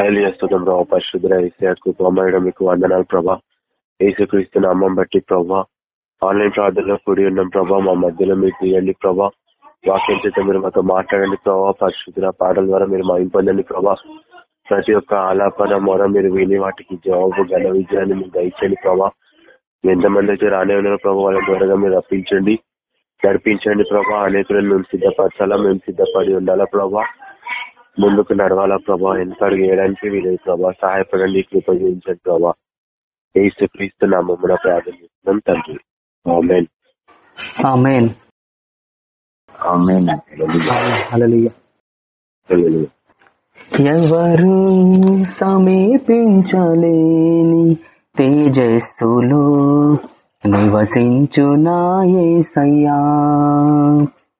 హైలు చేస్తున్నాం ప్రభావ పరిశుద్ర కృపమయడం మీకు వందనాలు ప్రభా. ఏసుక్రీస్తున్న అమ్మం బట్టి ప్రభా ఆన్లైన్ ప్రార్థనలో కూడి ఉన్నాం ప్రభా మా మధ్యలో మీరు తీయండి ప్రభా. వాక్యం చేత మీరు మాతో మాట్లాడండి ప్రభా పరిశుద్ర పాటల ద్వారా మీరు మా ఇంపొందండి ప్రభా. ప్రతి ఒక్క ఆలాపన మొర మీరు విని వాటికి జవాబు ఘన విజయాన్ని మీరు దయచండి ప్రభా. ఎంతమంది అయితే రానే ఉన్నారో ప్రభా వాళ్ళ త్వరగా మీరు రప్పించండి. నడిపించండి ప్రభా అనేకులను మేము సిద్ధపరచాలా మేము సిద్ధపడి ఉండాలా ప్రభా. ముందుకు నడవాలా ప్రభా? వెనకడుగు వేయడానికి వీలేదు ప్రభా? సహాయపడండి కృప చూపించండి ప్రభా. ఏసు క్రీస్తు నామమున ప్రార్థిస్తున్నాం తండ్రి. ఎవరు సమీపించలేని తేజస్సులో నివసించునాయేసయ్యా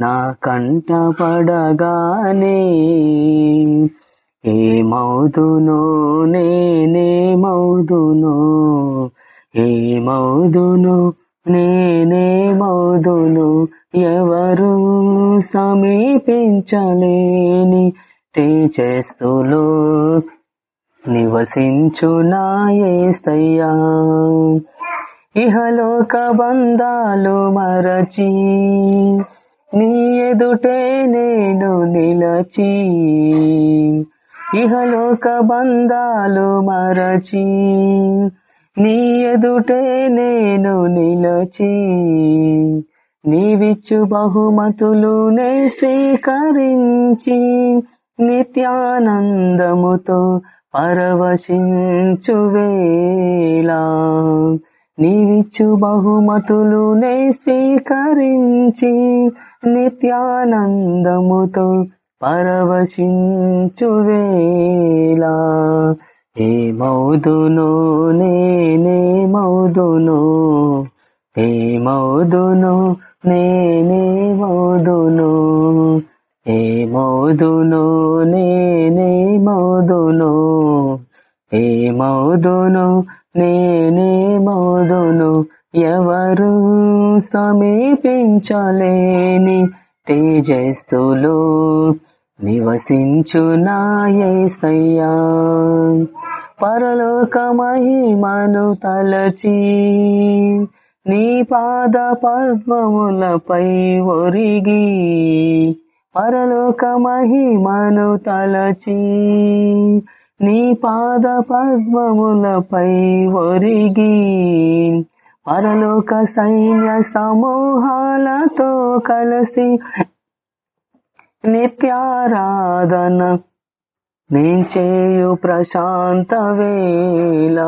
నా కంట పడగానే ఏమవుదునో నేనేమవుదునో ఏమవుదును నేనేమవుదును ఎవరు సమీపించలేని తేజస్సులో నివసించునాయేసయ్యా ఇహలోక బంధాలు మరచి నీ ఎదుటే నేను నిలచి ఇహలోక బంధాలు మరచి నీ ఎదుటే నేను నిలచి నీవిచ్చు బహుమతులు నే స్వీకరించి నిత్యానందముతో పరవశించువేలా నీవిచ్చు బహుమతులు నే స్వీకరించి నిత్యానందముతో పరవశించువేలా ఏ మౌదును నేనే మౌదును. ఏ మౌదును నేనే మౌదును. ఏ మౌదును నేనే మౌదును. ఏ మౌదును నేనే మౌదును. ఎవరు సమీపించలేని తేజస్సులో నివసించునాయసయ్యా పరలోక మహిమను తలచి నీ పాద పద్మములపై ఒరిగి పరలోక మహిమను తలచి నీ పాద పద్మములపై ఒరిగి పరలోక సైన్య సమూహాలతో కలిసి నిత్యారాధన నేను చేయు ప్రశాంత వేళ.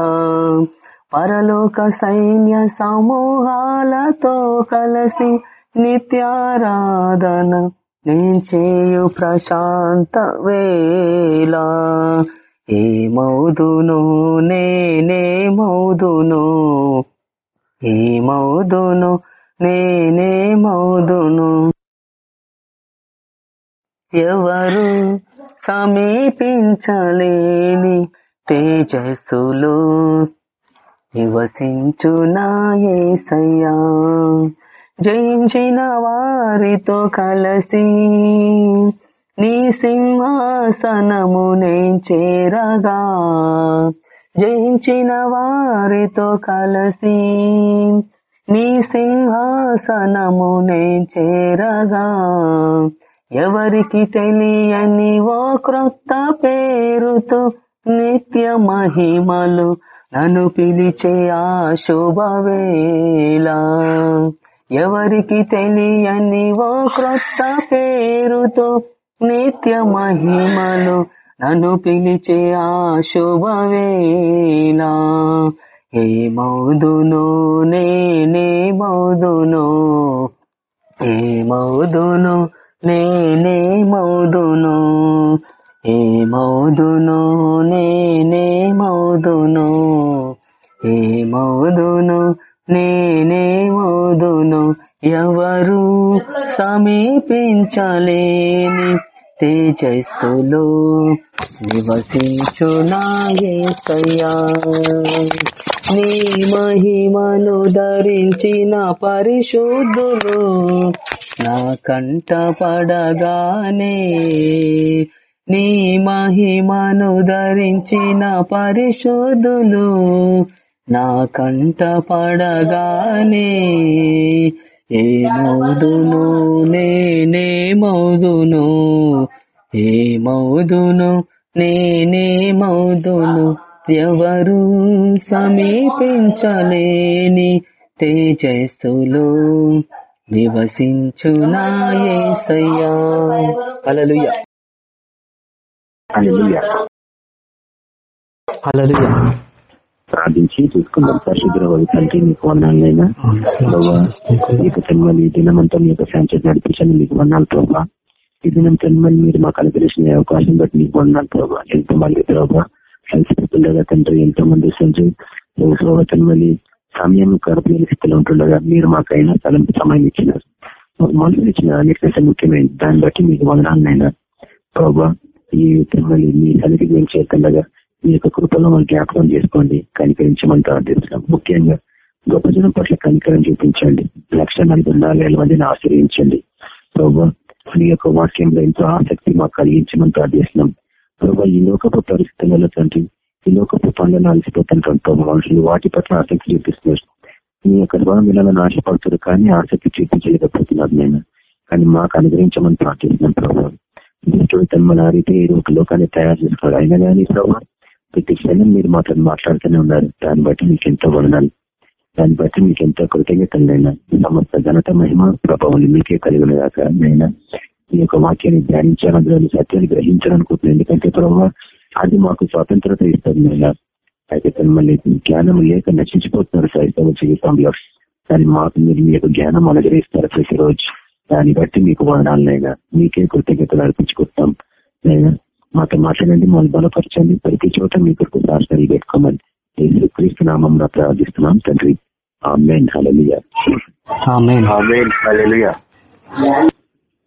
పరలోక సైన్య సమూహాలతో కలిసి నిత్యారాధన నేను చేయు ప్రశాంత వేళ. ఏ మౌదును నేనే మౌదును నేనే మౌదును ఎవరు సమీపించలేని తేజస్సులో నివసించునాయేసయ్యా జయించిన వారితో కలసి నీ సింహాసనము నేను చేరగా జయించిన వారితో కలసి నీ సింహాసనమునే చేరగా. ఎవరికి తెలియని ఓ క్రొత్త పేరుతో నిత్య మహిమలు నన్ను పిలిచే ఆ శుభవేళ. ఎవరికి తెలియని ఓ క్రొత్త పేరుతో నిత్య మహిమలు నన్ను పిలిచే ఆ శుభవేళ ఏ మౌదును నేనే మౌదును. ఏ మౌదును నేనే మౌదును. ఏ మౌదును నేనే మౌదును. ఏ నేనే మౌదును. ఎవరు సమీపించలేని తేజస్సులో నివసించునాయ్యా నీ మహిమను ధరించిన పరిశుద్ధులు నా కంట పడగానే నీ మహిమను ధరించిన పరిశుద్ధులు నా కంట పడగానే ఏ మౌదును నేనే మౌదును. ఏ మౌదును నేనే మౌదును. ఎవరు సమీపించలేని తేజస్సులో నివసించునాయేసయ్యా హల్లెలూయా. హల్లెలూయా. హల్లెలూయా. ప్రార్థించి చూసుకుందాం పరిశుద్ధి తండ్రి మీకు వందాలైనా మీకు తన్మని దినమంతా మీ యొక్క ఫ్రాంచైజ్ నడిపించండి మీకు వందాలు ప్రభావ ఈ దినం తన్మని మీరు మాకు అనుగ్రహించిన అవకాశం బట్టి మీకు వందాలు ప్రభావ ఎంతో మంది ప్రభావ కలిసిపోతుండగా తండ్రి ఎంతో మంది సంజయ్ ప్రభావ తన్మని సమయం గర్భమైన స్థితిలో ఉంటుండగా మీరు మాకైనా తలం సమయం ఇచ్చినారు మాకు మనసులు ఇచ్చిన అన్నిటికంటే ముఖ్యమైన దాన్ని బట్టి మీకు వందనాలనైనా ప్రభావ ఈ తిరుమల మీ సన్నిధి మేము చేస్తుండగా మీ యొక్క కృపలో మనం జ్ఞాపకం చేసుకోండి కనికరించమని ప్రార్థిస్తున్నాం ముఖ్యంగా గొప్ప జనం పట్ల కనికరం చూపించండి. లక్ష నలభై నాలుగు వేల మందిని ఆశ్రయించండి. ప్రభావ మీ యొక్క వాక్యంలో ఎంతో ఆసక్తి మాకు కలిగించమని ప్రార్థిస్తున్నాం ప్రభావ ఈ లోకపు పరిస్థితులలో తండ్రి ఈ లోకపు పనులను అలసిపోతుంటాం ప్రభావ మనుషులు వాటి పట్ల ఆసక్తి చూపిస్తున్నారు. మీ యొక్క ద్వారా వీళ్ళని ఆశపడుతున్నారు కానీ ఆసక్తి చూపించలేకపోతున్నారు నేను కానీ మాకు అనుగ్రహించమని ప్రార్థిస్తున్నాం ప్రభావం దుష్టుడు తన ఆ రీతి ఈ ఒక లోకాన్ని తయారు చేసుకోవాలి అయినా కానీ ప్రభావం ప్రతి క్షణం మీరు మాతో మాట్లాడుతూనే ఉన్నారు. దాన్ని బట్టి మీకు ఎంతో వదనాలు. దాన్ని బట్టి మీకు ఎంతో కృతజ్ఞతలైనా సమస్త ఘనత మహిమ ప్రభావం మీకే కలిగిన దాకా నైనా ఈ యొక్క వాక్యాన్ని ధ్యానించాలని సత్యాన్ని గ్రహించాలనుకుంటున్నాను ఎందుకంటే ప్రభావ అది మాకు స్వాతంత్రత ఇస్తుంది నైనా అయితే మళ్ళీ జ్ఞానం లేక నశించిపోతున్నారు క్రైస్తవ జీవితంలో. కానీ మాకు మీరు మీ యొక్క జ్ఞానం అనుగ్రహిస్తారు ప్రతిరోజు. దాన్ని బట్టి మీకు వదనాలనైనా మీకే కృతజ్ఞతలు అర్పించుకుంటాం నైనా మాతో మాట్లాడండి మమ్మల్ని బలపరచండి ప్రతి చోట మీ కొరకు శాస్త్రాలు పెట్టుకోమని యేసు క్రీస్తు నామం ప్రార్థిస్తున్నాం తండ్రి. ఆమెన్. హలలియ ఆమేన్. ఆమేన్. హల్లెలూయా.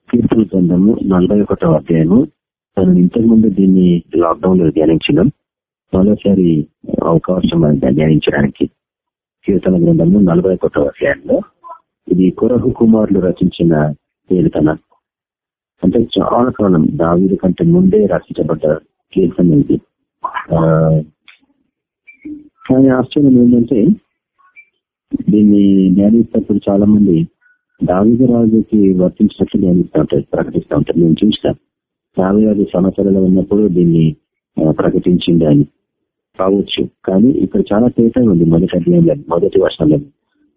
కీర్తుల గ్రంథము నలభై ఒకటో అధ్యాయము. మనం ఇంతకు ముందు దీన్ని లాక్డౌన్లో ధ్యానించినాం. మరోసారి అవకాశం ధ్యానించడానికి కీర్తన గ్రంథము నలభై ఒకటో అధ్యాయంలో ఇది కొరహు కుమారులు రచించిన కీర్తన. అంటే చాలా కాలం దావీదు కంటే ముందే రచించబడ్డ కీర్తన ఇది. కానీ ఆశ్చర్యం ఏంటంటే దీన్ని ధ్యానిస్తున్నప్పుడు చాలా మంది దావిద రాజుకి వర్తించినట్లు ధ్యానిస్తూ ఉంటారు ప్రకటిస్తూ ఉంటారు. నేను చూసిన దావిరాజు సమస్యలలో ఉన్నప్పుడు దీన్ని ప్రకటించింది అని కావచ్చు. కానీ ఇక్కడ చాలా తేట ఉంది మొదటి అధ్యాయంలో మొదటి వర్షంలో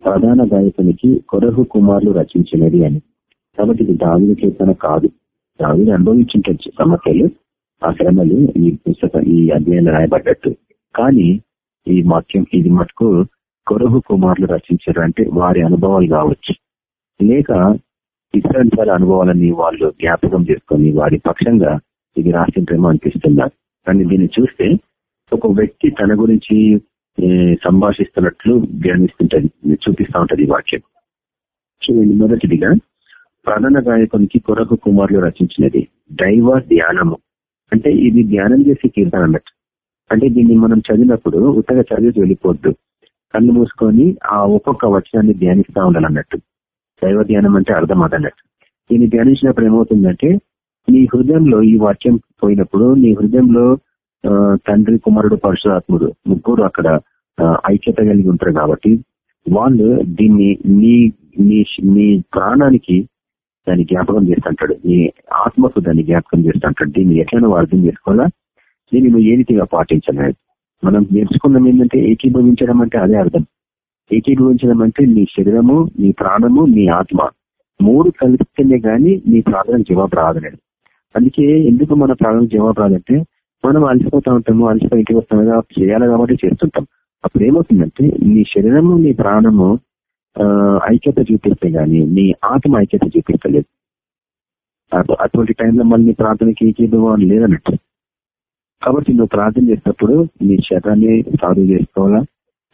ప్రధాన గాయకునికి కొరహు కుమారులు రచించినది అని. కాబట్టి ఇది దావిని కీర్తన కాదు. దావిద అనుభవించుంటచ్చు సమస్యలు ఆ శ్రమలు ఈ పుస్తకం ఈ అధ్యయనం రాయబడ్డట్టు. కానీ ఈ వాక్యం ఇది మటుకు కొరహు కుమారులు రచించారు అంటే వారి అనుభవాలు కావచ్చు. లేక ఇస్రాయల్ వారి అనుభవాలని వాళ్ళు జ్ఞాపకం చేసుకొని వారి పక్షంగా ఇది రాసింటేమో అనిపిస్తున్నారు కానీ దీన్ని చూస్తే ఒక వ్యక్తి తన గురించి సంభాషిస్తున్నట్లు ధ్యానిస్తుంటది చూపిస్తా ఉంటది ఈ వాక్యం. చూడండి మొదటిదిగా ప్రధాన గాయకునికి కొరకు కుమారులు రచించినది దైవ ధ్యానము. అంటే ఇది ధ్యానం చేసే కీర్తన అన్నట్టు. అంటే దీన్ని మనం చదివినప్పుడు ఉత్తగా చదివి వెళ్ళిపోద్దు. కళ్ళు మూసుకొని ఆ ఒక్కొక్క వచనాన్ని ధ్యానిస్తా ఉండాలన్నట్టు. దైవ ధ్యానం అంటే అర్థం అదన్నట్టు. దీన్ని ధ్యానించినప్పుడు ఏమవుతుందంటే నీ హృదయంలో ఈ వాక్యం పోయినప్పుడు నీ హృదయంలో తండ్రి కుమారుడు పరశురాత్ముడు ముగ్గురు అక్కడ ఐక్యత కలిగి ఉంటారు కాబట్టి వాళ్ళు దీన్ని నీ నీ ప్రాణానికి దాన్ని జ్ఞాపకం చేస్తుంటాడు. నీ ఆత్మకు దాన్ని జ్ఞాపకం చేస్తుంటాడు. దీన్ని ఎట్లా నువ్వు అర్థం చేసుకోవాలా? దీన్ని నువ్వు ఏ రీతిగా పాటించాలి మనం నేర్చుకున్నాం ఏంటంటే ఏకీభవించడం అంటే అదే అర్థం. ఏకీభవించడం అంటే నీ శరీరము నీ ప్రాణము నీ ఆత్మ. మూడు కలిపితేనే గాని నీ ప్రార్థనకు జవాబు అందుకే ఎందుకు మన ప్రార్థనకు జవాబు రాదంటే మనం అలసిపోతా ఉంటాము అలసిపోయి ఇంటికి వస్తాము కదా చేయాలి కాబట్టి చేస్తుంటాం. అప్పుడు ఏమవుతుందంటే నీ శరీరము నీ ప్రాణము ఐక్యత చూపిస్తే గానీ నీ ఆత్మ ఐక్యత చూపిస్తలేదు అటువంటి టైంలో మళ్ళీ నీ ప్రార్థనకి ఏకీభవం లేదన్నట్టు కాబట్టి నువ్వు ప్రార్థన చేసినప్పుడు నీ శరీరాన్ని సాధు చేసుకోవాలా?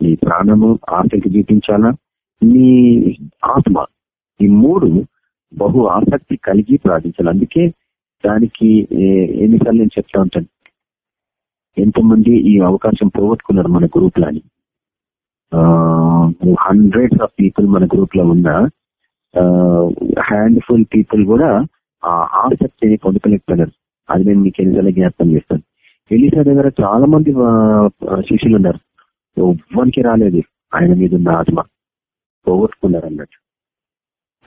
నీ ప్రాణము ఆసక్తి చూపించాలా? నీ ఆత్మ ఈ మూడు బహు ఆసక్తి కలిగి ప్రార్థించాలి. అందుకే దానికి ఎన్నిసార్లు నేను చెప్తా ఉంటాను. ఎంతమంది ఈ అవకాశం పోగొట్టుకున్నారు మన గ్రూప్ అని హండ్రెడ్స్ ఆఫ్ పీపుల్ మన గ్రూప్లో ఉన్న హ్యాండ్ఫుల్ పీపుల్ కూడా ఆ ఆసక్తిని పొందుకోలేకపోయినారు అది నేను మీకు ఎన్నిసార్లు జ్ఞాపకం చేస్తాను. ఎలిసా దగ్గర చాలా మంది శిష్యులు ఉన్నారు. ఎవ్వరికి రాలేదు. ఆయన మీద ఉన్న ఆత్మ. పోగొట్టుకున్నారు అన్నట్టు.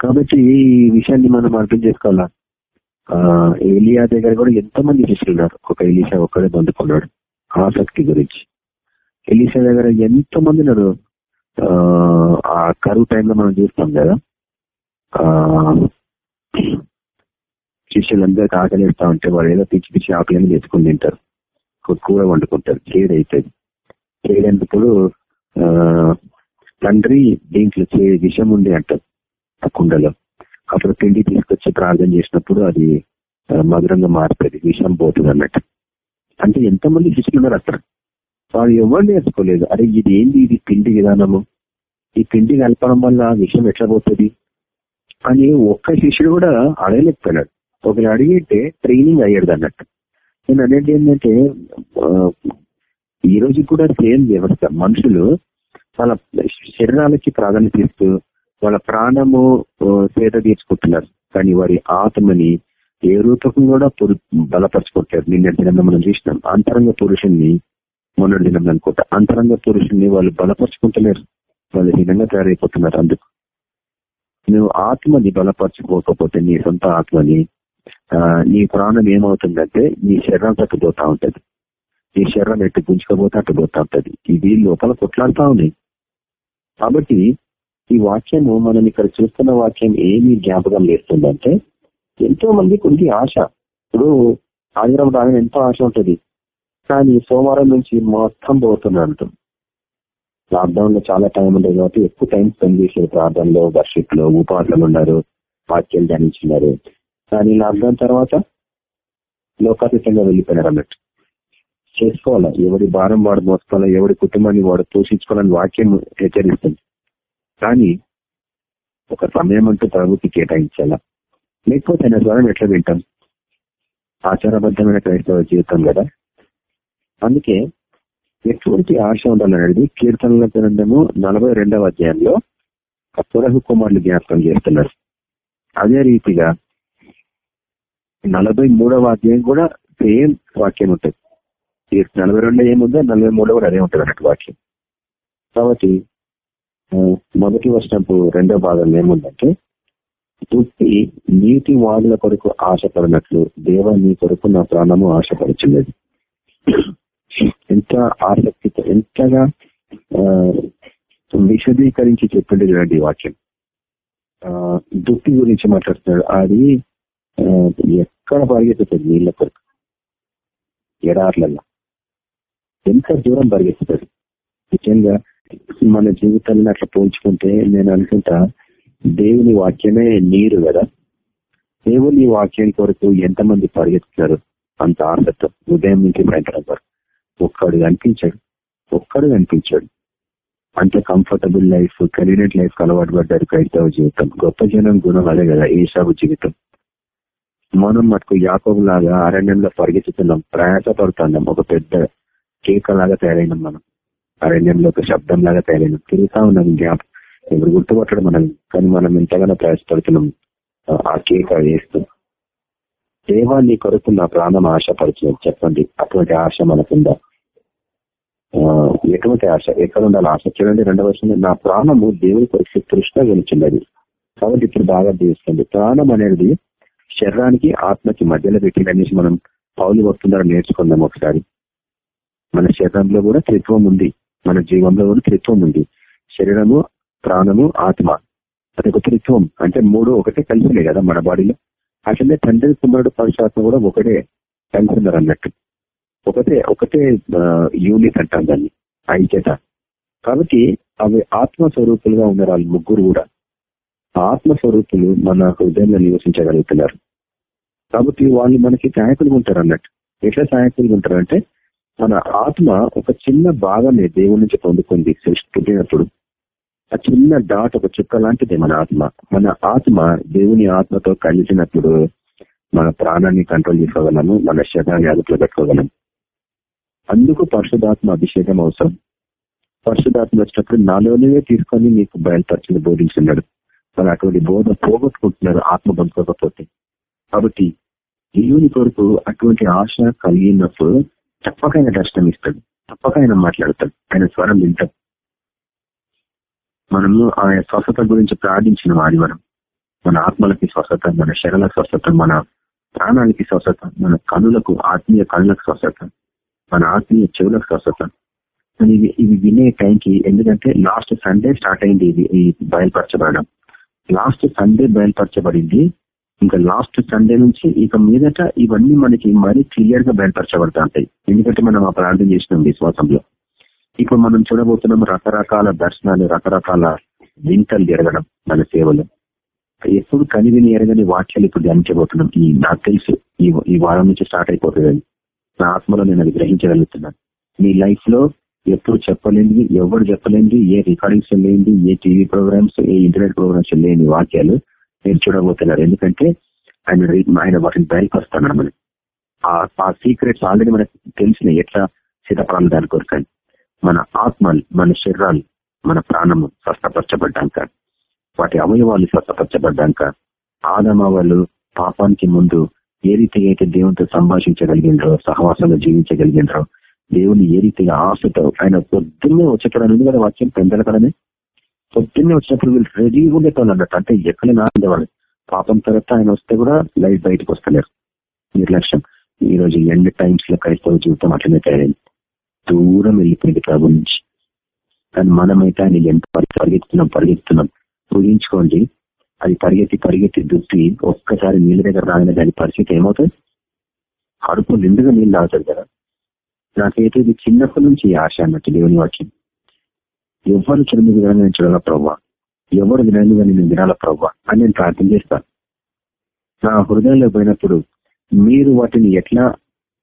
కాబట్టి ఈ విషయాన్ని మనం అర్థం చేసుకోవాలా? ఆ, ఏలియా దగ్గర కూడా ఎంతో మంది శిష్యులు ఉన్నారు? ఒక ఎలిసా ఒక్కడే పొందుకున్నాడు ఆసక్తి గురించి. ఎలీసా దగ్గర ఎంతో మంది ఉన్నారు. ఆ, ఆ కరువు టైంలో మనం చూస్తాం కదా. ఆ శిష్యులందరికీ ఆకలిస్తా ఉంటే వాళ్ళు ఏదో పిచ్చి పిచ్చి ఆకలిని తెచ్చుకుని తింటారు. కూర వండుకుంటారు. చేదు అవుతుంది తండ్రి దీంట్లో చే విషం ఉంది అంటారు ఆ కుండలో. అప్పుడు పిండి తీసుకొచ్చి ప్రార్థన చేసినప్పుడు అది మధురంగా మారుతుంది. విషం పోతుంది అన్నట్టు. అంటే ఎంతమంది శిష్యులు ఉన్నారు అక్కడ. వాడు ఎవరు నేర్చుకోలేదు అరే ఇది ఏంది? ఇది పిండి విధానము. ఈ పిండి కలపడం వల్ల విషయం ఎట్లా పోతుంది? అని ఒక్క శిష్యుడు కూడా అడగలేకపోయినాడు. ఒకరు అడిగితే ట్రైనింగ్ అయ్యాడు అన్నట్టు. నేను అనేది ఏంటంటే ఈ రోజు కూడా సేమ్ వ్యవస్థ. మనుషులు వాళ్ళ శరీరాలకి ప్రాధాన్యత ఇస్తూ వాళ్ళ ప్రాణము సేద తీర్చుకుంటున్నారు. కానీ వారి ఆత్మని ఏ రూపకం కూడా పురు- బలపరచుకుంటారు నిన్న మనం చూసినాం. అంతరంగ పురుషుణ్ణి మొన్నటి దినం అనుకుంటా. అంతరంగ పురుషుణ్ణి వాళ్ళు బలపరుచుకుంటలేరు. వాళ్ళు హీనంగా తయారైపోతున్నారు అందుకు. నువ్వు ఆత్మని బలపరచుకోకపోతే నీ సొంత ఆత్మని నీ ప్రాణం ఏమవుతుందంటే నీ శరీరం తట్టుపోతా ఉంటది. నీ శరీరం ఎట్టు గుంజుకపోతే అట్టు పోతా ఉంటది. ఇది లోపల కొట్లాడుతా ఉన్నాయి. కాబట్టి ఈ వాక్యము మనం ఇక్కడ చూస్తున్న వాక్యం ఏమి జ్ఞాపకం చేస్తుందంటే ఎంతో మందికి ఉంది ఆశ. ఇప్పుడు ఆదివారం రాగానే ఎంతో ఆశ ఉంటది. కానీ సోమవారం నుంచి మొత్తం పోతున్నారు లాక్డౌన్లో చాలా టైం ఉండేది కాబట్టి ఎక్కువ టైం స్పెండ్ చేశారు ప్రార్థనలో వర్షిప్లో ఉపవాసాలు ఉన్నారు వాక్యాలు ధ్యానించున్నారు కానీ లాక్డౌన్ తర్వాత లోకాతీతంగా వెళ్ళిపోయినారు అన్నట్టు. చేసుకోవాలా? ఎవడి భారం వాడు మోసుకోవాలా? ఎవడి కుటుంబాన్ని వాడు పోషించుకోవాలని వాక్యం హెచ్చరిస్తుంది. కానీ ఒక సమయం అంటూ ప్రభుకి కేటాయించాలా? లేకపోతే ఆయన ద్వారా ఎట్లా వింటాం? ఆచారబద్ధమైన క్రైస్తవ జీవితం కదా. అందుకే ఎటువంటి ఆశ ఉండాలనేది కీర్తనల గ్రంథము నలభై రెండవ అధ్యాయంలో పురహు కుమారులు జ్ఞాపకం చేస్తున్నారు. అదే రీతిగా నలభై మూడవ అధ్యాయం కూడా సేమ్ వాక్యం ఉంటుంది. నలభై రెండు ఏముందో నలభై మూడో కూడా అదే ఉంటుంది అన్నట్టు వాక్యం. కాబట్టి మొదటి వర్షంపు రెండో భాగంలో ఏముందంటే పుట్టి నీటి వాగుల కొరకు ఆశపడినట్లు దేవ నీ కొరకు నా ప్రాణము ఆశపడుచున్నది ఎంత ఆసక్తితో ఎంతగా ఆ, విశదీకరించి చెప్పండి చూడండి వాక్యం. ఆ, దుప్పి గురించి మాట్లాడుతున్నాడు. అది ఎక్కడ పరిగెత్తుతుంది నీళ్ళ కొరకు? ఎడార్లలో. ఎంత దూరం పరిగెత్తుతుంది నిజంగా మన జీవితాలను అట్లా పోల్చుకుంటే నేను అనుకుంటా దేవుని వాక్యమే నీరు కదా? దేవుని వాక్యం కొరకు ఎంతమంది పరిగెత్తుతారు? అంత ఆసక్తి. ఉదయం నుంచి సాయంత్రం వరకు. ఒక్కడు కనిపించాడు. ఒక్కడు కనిపించాడు. అంత కంఫర్టబుల్ లైఫ్ కన్వీనియంట్ లైఫ్ అలవాటు పడ్డారు క్రైస్తవ జీవితం. గొప్ప జనం గుణం అదే కదా ఏసాగు జీవితం. మనం మటుకు యాకోబు లాగా అరణ్యంలో పరిగెత్తుతున్నాం ప్రయాస పడుతున్నాం ఒక పెద్ద కేక లాగా తయారైనాం మనం. అరణ్యంలో ఒక శబ్దం లాగా తయారైనాం. తిరుగుతా ఉన్నాం గ్యాప్ ఎవరు గుర్తుపట్టడం మనం కానీ మనం ఎంతగానో ప్రయాసపడుతున్నాం. ఆ- ఆ కేక వేస్తూ దేవా నీ కొరకు నా ప్రాణం ఆశపడుతుంది చెప్పండి. అటువంటి ఆశ మనకుందా? ఆ, ఎటువంటి ఆశ? ఎక్కడ ఉండాలి ఆశ? చూడండి రెండవ వర్షం నా ప్రాణము దేవుని కొరకు తృష్ణ గెలిచినది కాబట్టి ఇప్పుడు బాగా జీవిస్తుంది ప్రాణం అనేది శరీరానికి ఆత్మకి మధ్యలో పెట్టింది మనం పౌలు వస్తుందని నేర్చుకుందాం ఒకసారి. మన శరీరంలో కూడా త్రిత్వం ఉంది. మన జీవంలో కూడా త్రిత్వం ఉంది. శరీరము ప్రాణము ఆత్మ. అది ఒక త్రిత్వం. అంటే మూడు ఒకటే కలిసినాయి కదా మన బాడీలో? అట్లనే తండ్రి కుమారుడు పరుషాత్మ కూడా ఒకటే కలిసి ఉన్నారు అన్నట్టు. ఒకటే ఒకటే యూనిట్ అంటాం దాన్ని ఐక్యత కాబట్టి అవి ఆత్మ స్వరూపులుగా ఉన్నారు వాళ్ళు ముగ్గురు కూడా ఆత్మస్వరూపులు ఆత్మ స్వరూపులు మన హృదయంలో నివసించగలుగుతున్నారు. కాబట్టి వాళ్ళు మనకి సహాయకులుగా ఉంటారు అన్నట్టు. ఎట్లా సహాయకులుగా ఉంటారు అంటే మన ఆత్మ ఒక చిన్న భాగమే దేవుడి నుంచి పొందుకుంది సృష్టి పుట్టినప్పుడు ఆ చిన్న డాట్ ఒక చుక్క లాంటిది మన ఆత్మ. మన ఆత్మ దేవుని ఆత్మతో కలిసినప్పుడు మన ప్రాణాన్ని కంట్రోల్ చేసుకోగలము మన శరీరాన్ని అదుపులో పెట్టుకోగలం అందుకు పరిశుధాత్మ అభిషేకం అవసరం. పరిశుధాత్మ వచ్చినప్పుడు నాలోనే తీసుకొని మీకు బయలుపరచని బోధించున్నాడు. మరి అటువంటి బోధ పోగొట్టుకుంటున్నారు ఆత్మ పొందుకోకపోతే కాబట్టి దేవుని కొరకు అటువంటి ఆశ కలిగినప్పుడు తప్పక ఆయన దర్శనం ఇస్తాడు తప్పక ఆయన మాట్లాడతాడు. ఆయన స్వరం వింటాం మనము ఆయన స్వస్థత గురించి ప్రార్థించిన వాడి మనం మన ఆత్మలకి స్వస్థత మన శరల స్వస్థత మన ప్రాణానికి స్వస్థత మన కనులకు ఆత్మీయ కనులకు స్వస్థత మన ఆత్మీయ చెవులకు స్వస్థత. ఇవి ఇవి వినే టైంకి ఎందుకంటే లాస్ట్ సండే స్టార్ట్ అయింది ఇది ఈ బయలుపరచబడడం. Last Sunday బయలుపరచబడింది. ఇంకా లాస్ట్ సండే నుంచి ఇక మీదట ఇవన్నీ మనకి మరీ క్లియర్గా బయలుపరచబడతా ఉంటాయి ఎందుకంటే మనం ఆ ప్రార్థన చేసినాం విశ్వాసంలో ఇప్పుడు మనం చూడబోతున్నాం రకరకాల దర్శనాలు రకరకాల వింతలు జరగడం మన సేవలు. ఎప్పుడు కనివిని ఎరగని వాక్యాలు ఇప్పుడు ధ్యానించబోతున్నాం. ఈ నాకు తెలుసు ఈ ఈ వారం నుంచి స్టార్ట్ అయిపోతుంది. నా ఆత్మలో నేను అది గ్రహించగలుగుతున్నాను. మీ లైఫ్లో ఎప్పుడు చెప్పలేనిది ఎవరు చెప్పలేనిది ఏ రికార్డింగ్స్ లేనిది ఏ టీవీ ప్రోగ్రామ్స్ ఏ ఇంటర్నెట్ ప్రోగ్రామ్స్ లేని వాక్యాలు మీరు చూడబోతున్నారు. ఎందుకంటే ఆయన ఆయన వాటిని వస్తాను మనం ఆ సీక్రెట్స్ ఆల్రెడీ మనకు తెలిసిన ఎట్లా సిద్ధపడాలి దాని కొరకండి మన ఆత్మలు మన శరీరాలు మన ప్రాణము స్వస్థపరచబడ్డాక వాటి అవయవాలు స్వస్థపరచబడ్డాక ఆదమవాళ్ళు పాపానికి ముందు ఏ రీతిగా అయితే దేవునితో సంభాషించగలిగినరో సహవాసంలో జీవించగలిగినరో దేవుని ఏ రీతిగా ఆశతో ఆయన పొద్దున్నే వచ్చేటప్పుడు ఉంది కదా వాక్యం పెందలకడనే పొద్దున్నే వచ్చినప్పుడు వీళ్ళు రెడీగా ఉండేటోళ్ళు అన్నట్టు అంటే ఎక్కడ నాందేవాళ్ళు పాపం తర్వాత ఆయన వస్తే కూడా లైఫ్ బయటకు వస్తలేరు. నిర్లక్ష్యం. ఈ రోజు ఎండ్ టైమ్స్లో క్రైస్తవ జీవితం అట్లనే తయారైంది. దూరం వెళ్ళిపోయింది ప్రభు నుంచి. కానీ మనమైతే ఆయన ఎంత పరిగెత్తుతున్నాం పరిగెత్తున్నాం ఊహించుకోండి అది పరిగెత్తి పరిగెత్తి దుప్పి ఒక్కసారి నీళ్ళ దగ్గర రాగిన దాని పరిస్థితి ఏమవుతుంది? అడుపు నిండుగా నీళ్ళు తాగుతుంది కదా. నాకైతే ఇది చిన్నప్పటి నుంచి ఆశ అన్నట్టు దేవుని వాక్యం. ఎవరు చిన్న నేను చూడాల ప్రవ్వా? ఎవరు వినంగా నేను వినాల ప్రవ్వా? అని నేను ప్రార్థన చేస్తాను నా హృదయంలో పోయినప్పుడు మీరు వాటిని ఎట్లా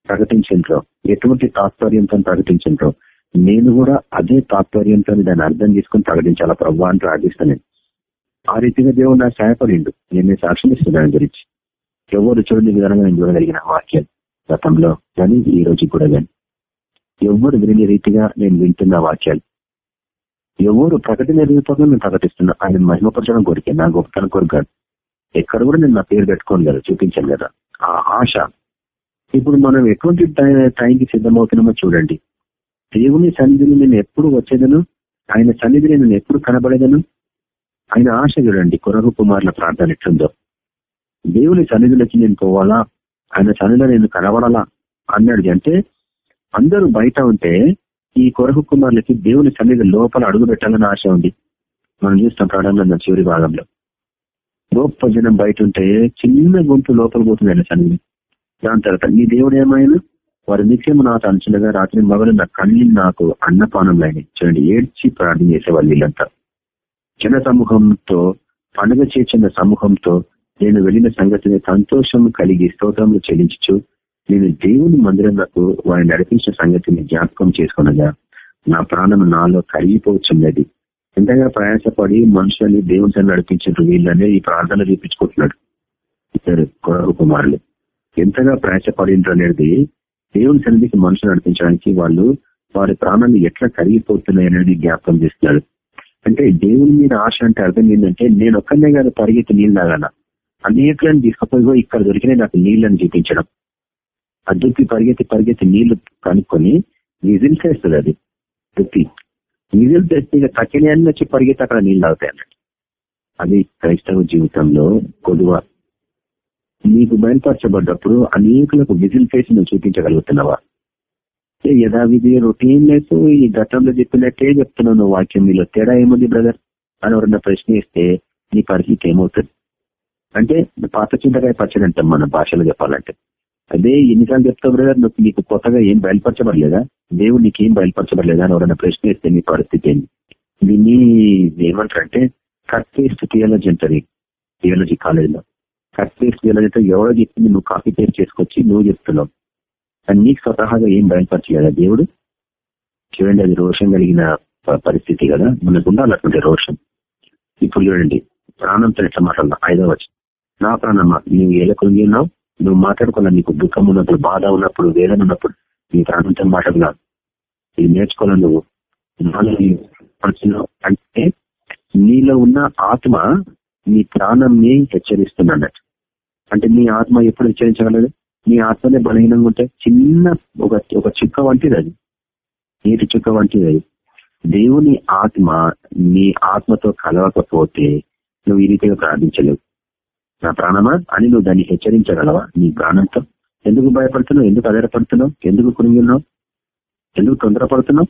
ప్రకటించారో ఎటువంటి తాత్పర్యంతో ప్రకటించారో నేను కూడా అదే తాత్పర్యంతో దాన్ని అర్థం చేసుకుని ప్రకటించాలా? ప్రభు అని ప్రార్థిస్తాను ఆ రీతిగా దేవుడు నాకు సహాయపడిండు. నేను సాక్ష్యం ఇస్తున్నాను గురించి. ఎవరు చూడని విధానంగా నేను చూడగలిగిన వాక్యం గతంలో కానీ ఈ రోజు కూడా కానీ. ఎవరు విని రీతిగా నేను వింటున్న వాక్యాలు. ఎవరు ప్రకటన రూపంగా నేను ప్రకటిస్తున్నా. ఆయన మహిమపరచడం కోరికే నా గొప్పతనం కోరిక ఎక్కడ కూడా నేను నా పేరు పెట్టుకోను కదా చూపించాను కదా. ఆ ఆశ ఇప్పుడు మనం ఎటువంటి టైంకి సిద్ధమవుతున్నామో చూడండి. దేవుని సన్నిధిని నేను ఎప్పుడు వచ్చేదను? ఆయన సన్నిధిని నేను ఎప్పుడు కనబడేదను? ఆయన ఆశ చూడండి కొరగు కుమార్ల ప్రార్థన ఎట్లుందో. దేవుని సన్నిధిలోకి నేను పోవాలా? ఆయన సన్నిధిలో నేను కనబడాలా? అన్నాడు. అంటే అందరూ బయట ఉంటే ఈ కొరకు కుమారులకి దేవుని సన్నిధి లోపల అడుగు పెట్టాలని ఆశ ఉంది. మనం చూస్తాం ప్రాణంలో చివరి భాగంలో. గొప్ప జనం బయట ఉంటే చిన్న గుంపు లోపల పోతుంది ఆయన సన్నిధి. దాని తర్వాత నీ దేవుడు ఏమైనా? వారి నిత్యం నాతో అంచులుగా రాత్రి మగలు నా కళ్ళు నాకు అన్నపానంలో చూడండి ఏడ్చి ప్రార్థన చేసేవాళ్ళు వీళ్ళంతా. జన సమూహంతో పండుగ చేసిన సమూహంతో నేను వెళ్ళిన సంగతిని సంతోషం కలిగి స్తోత్రములు చెల్లించు నేను దేవుని మందిరం నాకు వారిని నడిపించిన సంగతిని జ్ఞాపకం చేసుకునగా నా ప్రాణం నాలో కరిగిపోచున్నది. ఎంతగా ప్రయాసపడి మనుషులని దేవుని నడిపించారు వీళ్ళనే ఈ ప్రార్థన చూపించుకుంటున్నాడు. ఇద్దరు కుమారులు. ఎంతగా ప్రయాసపడిండ్రు అనేది దేవుని సన్నిధికి మనుషులు నడిపించడానికి వాళ్ళు వారి ప్రాణాలు ఎట్లా కరిగిపోతున్నాయి అనేది జ్ఞాపకం చేస్తున్నాడు అంటే దేవుని మీద ఆశ అంటే అర్థం ఏంటంటే నేను ఒక్కనే కాదు పరిగెత్తి నీళ్ళు తాగాల. అనేకలను తీసుకుపోయి ఇక్కడ దొరికినాయి నాకు నీళ్ళని చూపించడం. ఆ దుప్పి పరిగెత్తి పరిగెత్తి నీళ్ళు కనుక్కొని విజిల్ చేస్తుంది అది. దుప్పి విజిల్ చేస్తే ఇక తక్కిన వచ్చి పరిగెత్తి అక్కడ నీళ్ళు తాగుతాయి అన్నట్టు అది క్రైస్తవ జీవితంలో కొదువ. నీకు బయలుపరచబడ్డప్పుడు అనేకులకు విజిల్ చేసి నువ్వు చూపించగలుగుతున్నావా? యథావిధి రొటీన్ లైఫ్ ఈ గతంలో చెప్పినట్టే చెప్తున్నావు నువ్వు వాక్యం మీలో. తేడా ఏముంది బ్రదర్? అని ఎవరన్నా ప్రశ్న ఇస్తే నీ పరిస్థితి ఏమవుతుంది? అంటే పాత చింతకాయ పచ్చడి అంటాం మన భాషలో చెప్పాలంటే. అదే ఎన్నిసార్లు చెప్తావు బ్రదర్? నువ్వు నీకు కొత్తగా ఏం బయలుపరచబడలేదా? దేవుడు నీకు ఏం బయలుపరచబడలేదా అని ఎవరైనా ప్రశ్న ఇస్తే నీ పరిస్థితి ఏంటి దీన్ని ఏమంటారంటే కట్ పేస్ట్ థియాలజీ అంటది థియాలజీ కాలేజీలో కట్ చేసి థియాలజీ ఎవరో చెప్పింది నువ్వు కాపీ పేస్ట్ చేసుకొచ్చి నువ్వు చెప్తున్నావు. కానీ నీకు స్వతహాగా ఏం బయలుపరచలేదా దేవుడు? చూడండి అది రోషం కలిగిన పరిస్థితి కదా? మనకు ఉండాలి అటువంటి రోషం. ఇప్పుడు చూడండి ప్రాణంతో ఎట్లా మాట్లాడదా ఐదో వచ్చి నా ప్రాణమ్మ నువ్వు ఏలకొని ఉన్నావు నువ్వు మాట్లాడుకోవాలి నీకు దుఃఖం ఉన్నప్పుడు బాధ ఉన్నప్పుడు వేదన ఉన్నప్పుడు నీ ప్రాణంతో మాట్లాడలేదు ఇది నేర్చుకోవాలి నువ్వు. నాలో అంటే నీలో ఉన్న ఆత్మ నీ ప్రాణంని హెచ్చరిస్తున్నట్టు అంటే నీ ఆత్మ ఎప్పుడు హెచ్చరించగలదు? నీ ఆత్మనే బలహీనంగా ఉంటే చిన్న ఒక ఒక చుక్క వంటిది అది. నీటి చుక్క వంటిది అది. దేవుని ఆత్మ నీ ఆత్మతో కలవకపోతే నువ్వు ఈ రీతిగా ప్రార్థించలేవు. నా ప్రాణమా? అని నువ్వు దాన్ని హెచ్చరించగలవా? నీ ప్రాణంతో? ఎందుకు భయపడుతున్నావు? ఎందుకు ఆధారపడుతున్నావు ఎందుకు కురిగిన్నావు ఎందుకు తొందరపడుతున్నావు?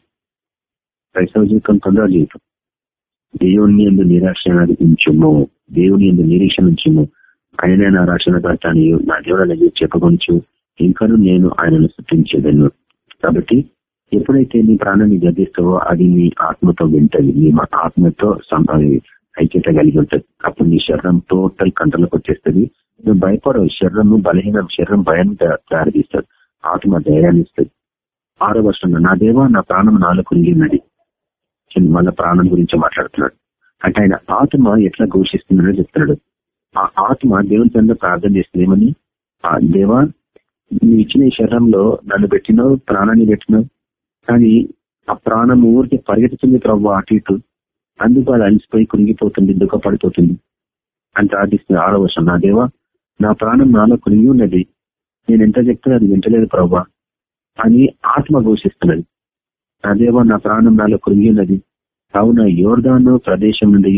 క్రైస్తవ జీవితం తొందర జీవితం. దేవుని ఎందు నిరాశ ఉంచుము. దేవుని ఎందు నిరీక్షణ ఉంచుము. ఆయన నా రక్షణ కర్తాని నా దేవుడు చెప్పగొంచు ఇంకను నేను ఆయనను స్థుతించేదను. కాబట్టి ఎప్పుడైతే నీ ప్రాణాన్ని గర్దిస్తావో అది నీ ఆత్మతో వింటది. నీ ఆత్మతో ఐక్యత కలిగి ఉంటుంది. అప్పుడు నీ శరీరం టోటల్ కంట్రోల్కి వచ్చేస్తుంది. నువ్వు భయపడవు. శరీరము బలహీనం శరీరం భయం తయారు ఆత్మ ధైర్యాన్ని ఇస్తుంది. ఆరో వర్షంలో నా దేవ నా ప్రాణం నాలో కుంగినది. మళ్ళీ ప్రాణం గురించి మాట్లాడుతున్నాడు. అంటే ఆయన ఆత్మ ఎట్లా ఘోషిస్తుందని చెప్తున్నాడు. ఆ ఆత్మ దేవుని తండ్రి ప్రార్థన చేస్తుంది ఏమని? ఆ దేవా నువ్వు ఇచ్చిన ఈ శరీరంలో నన్ను పెట్టినావు ప్రాణాన్ని పెట్టినావు కానీ ఆ ప్రాణం ఊరికి పరిగెత్తుతుంది ప్రభు అటు ఇటు. అందుకు అది అలసిపోయి కురిగిపోతుంది దుఃఖపడిపోతుంది. అని ప్రార్థిస్తుంది ఆరో వర్షం నా దేవా నా ప్రాణం నాలో కురిగి ఉన్నది. నేను ఎంత చెప్తున్నా అది వింటలేదు ప్రభా అని ఆత్మ ఘోషిస్తున్నది. నా దేవా నా ప్రాణం నాలో కురిగి ఉన్నది. కావున యోర్దాను ప్రదేశం నుండి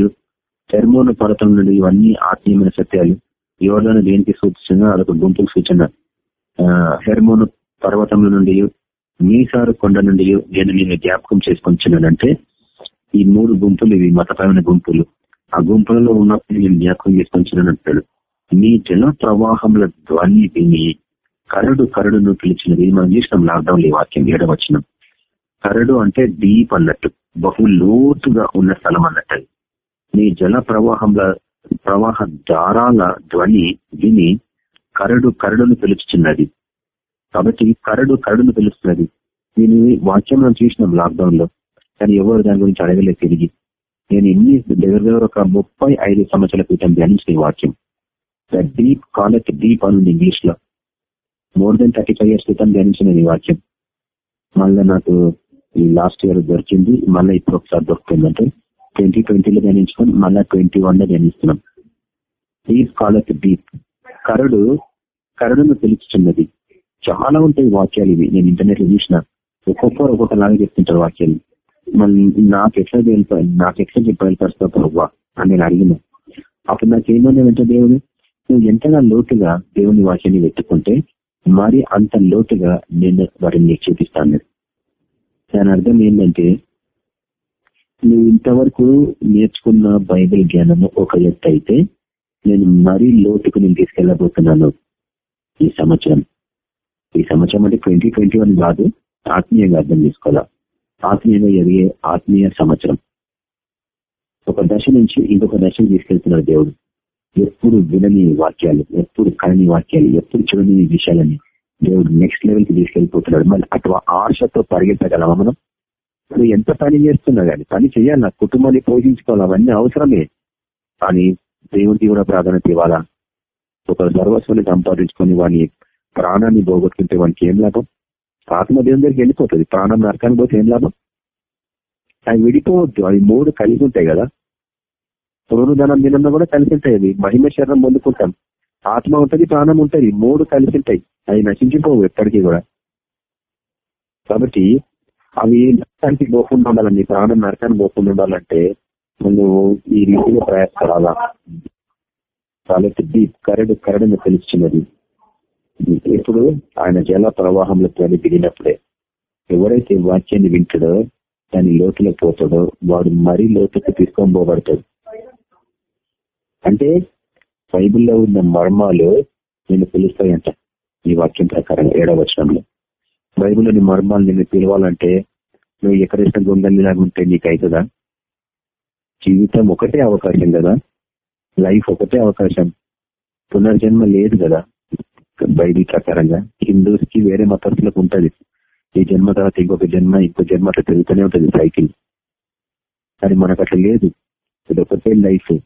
హెర్మోన్ పర్వతం నుండి ఇవన్నీ ఆత్మీయమైన సత్యాలు. యోర్దాను దేనికి సూచన అదొక గుంపుకు సూచన. హెర్మోను పర్వతం నుండి మీసారు కొండ నుండి నేను నిన్ను జ్ఞాపకం చేసుకొచ్చినానంటే ఈ మూడు గుంపులు ఇవి మతపరమైన గుంపులు. ఆ గుంపులలో ఉన్నప్పుడు నేను జ్ఞాపకం చేసుకొచ్చినానంటాడు నీ జల ప్రవాహముల ధ్వని విని కరడు కరడును పిలిచినది. మనం చూసినాం లాక్డౌన్ ఈ వాక్యం ఏడవచ్చినాం కరడు అంటే డీప్ అన్నట్టు బహు లోతుగా ఉన్న స్థలం అన్నట్టు నీ జల ప్రవాహంల ప్రవాహ దారాల ధ్వని విని కరడు కరడును పిలుచుచున్నది. కాబట్టి కరడు కరడును పిలుస్తున్నది. నేను వాక్యం మనం చూసినాం లాక్డౌన్లో కానీ ఎవరు దాని గురించి అడగలేదు తిరిగి. నేను ఇన్ని దగ్గర దగ్గర ఒక ముప్పై ఐదు సంవత్సరాల క్రితం ధ్యానించిన వాక్యం. ద డీప్ కాలెక్ట్ డీప్ అని ఇంగ్లీష్లో more than thirty five years క్రితం ధ్యానించిన ఈ వాక్యం. మళ్ళీ నాకు ఈ లాస్ట్ ఇయర్ దొరికింది. మళ్ళీ ఇప్పుడు ఒకసారి దొరుకుతుందంటే ట్వంటీ ట్వంటీలో ధ్యానించుకొని మళ్ళీ ట్వంటీ వన్లో ధ్యానిస్తున్నాం డీప్ కాలెక్ట్ డీప్. కరడు కరుడును పిలుచుతున్నది చాలా ఉంటాయి వాక్యాలు ఇవి. నేను ఇంటర్నెట్లో చూసిన. ఒక్కొక్కరు ఒక్కొక్కలాగా చెప్తుంటారు వాక్యాలు. మళ్ళీ నాకు ఎట్లా నాకు ఎట్లా చెప్పాలి పరిస్థితి ప్రభావ అని నేను అడిగిన. అప్పుడు నాకు ఏమన్నా వెంట దేవుడు నువ్వు ఎంతగా లోతుగా దేవుని వాక్యాన్ని వెతుక్కుంటే మరి అంత లోతుగా నేను వారిని నీకు చూపిస్తాను. దాని అర్థం ఏంటంటే నువ్వు ఇంతవరకు నేర్చుకున్న బైబిల్ జ్ఞానము ఒక ఎత్తు అయితే నేను మరీ లోతుకు నేను తీసుకెళ్ళబోతున్నాను ఈ సంవత్సరం. ఈ సంవత్సరం అంటే ట్వంటీ ట్వంటీ వన్ కాదు ఆత్మీయంగా అర్థం చేసుకోవాలా? ఆత్మీయంగా ఎదిగే ఆత్మీయ సంవత్సరం. ఒక దశ నుంచి ఇంకొక దశకు తీసుకెళ్తున్నాడు దేవుడు. ఎప్పుడు వినని వాక్యాలు ఎప్పుడు కనని వాక్యాలు ఎప్పుడు చూడని విషయాలని దేవుడు నెక్స్ట్ లెవెల్కి తీసుకెళ్ళిపోతున్నాడు మళ్ళీ అటు ఆశతో పరిగెత్తగలమా మనం? నువ్వు ఎంత పని చేస్తున్నా కానీ పని చేయాలి? నా కుటుంబాన్ని పోషించుకోవాలి? అవన్నీ అవసరమే. కానీ దేవుడికి కూడా ప్రాధాన్యత ఇవ్వాలా? ఒక సర్వస్వాన్ని సంపాదించుకొని వాని ప్రాణాన్ని పోగొట్టుకుంటే వానికి ఏం లాభం? ఆత్మ దేవుని దగ్గరికి వెళ్ళిపోతుంది. ప్రాణం నరకానికి పోతే ఏం లాభం? అవి విడిపోవద్దు. అవి మూడు కలిగి ఉంటాయి కదా. పునరుద్ధనం దినంలో కూడా కలిసి ఉంటాయి అవి. మహిమ శరణం పొందుకుంటాం. ఆత్మ ఉంటుంది ప్రాణం ఉంటుంది. మూడు కలిసి ఉంటాయి. అవి నశించిపోవు ఎప్పటికీ కూడా. కాబట్టి అవి నరకానికి పోకుండా ఉండాలండి. ప్రాణం నరకానికి పోకుండా ఉండాలంటే నువ్వు ఈ రీతిలో ప్రయాసపడాలా? కాబట్టి డీప్ కరడు కరడును తెలుస్తున్నది. ఇప్పుడు ఆయన జల ప్రవాహంలో తోని దిగినప్పుడే ఎవరైతే వాక్యాన్ని వింటాడో దాని లోతులో పోతాడో వాడు మరీ లోతుకు తీసుకొని పోబడతాడు. అంటే బైబిల్లో ఉన్న మర్మాలు నేను పిలుస్తాయంట. ఈ వాక్యం ప్రకారం ఏడవచనంలో బైబిల్లోని మర్మాలు నిన్ను పిలవాలంటే నువ్వు ఎకరేసిన గొంగల్లిలాగా ఉంటే నీకు అవుతుందా జీవితం ఒకటే అవకాశం కదా? లైఫ్ ఒకటే అవకాశం. పునర్జన్మ లేదు కదా? బైబిల్ ప్రకారంగా. హిందూస్కి వేరే మతస్థులకు ఉంటది. ఈ జన్మ తర్వాత ఇంకొక జన్మ ఇంకో జన్మ అట్లా తిరుగుతూనే ఉంటుంది సైకిల్. కానీ మనకు అట్లా లేదు. ఇది ఒకటే లైఫ్.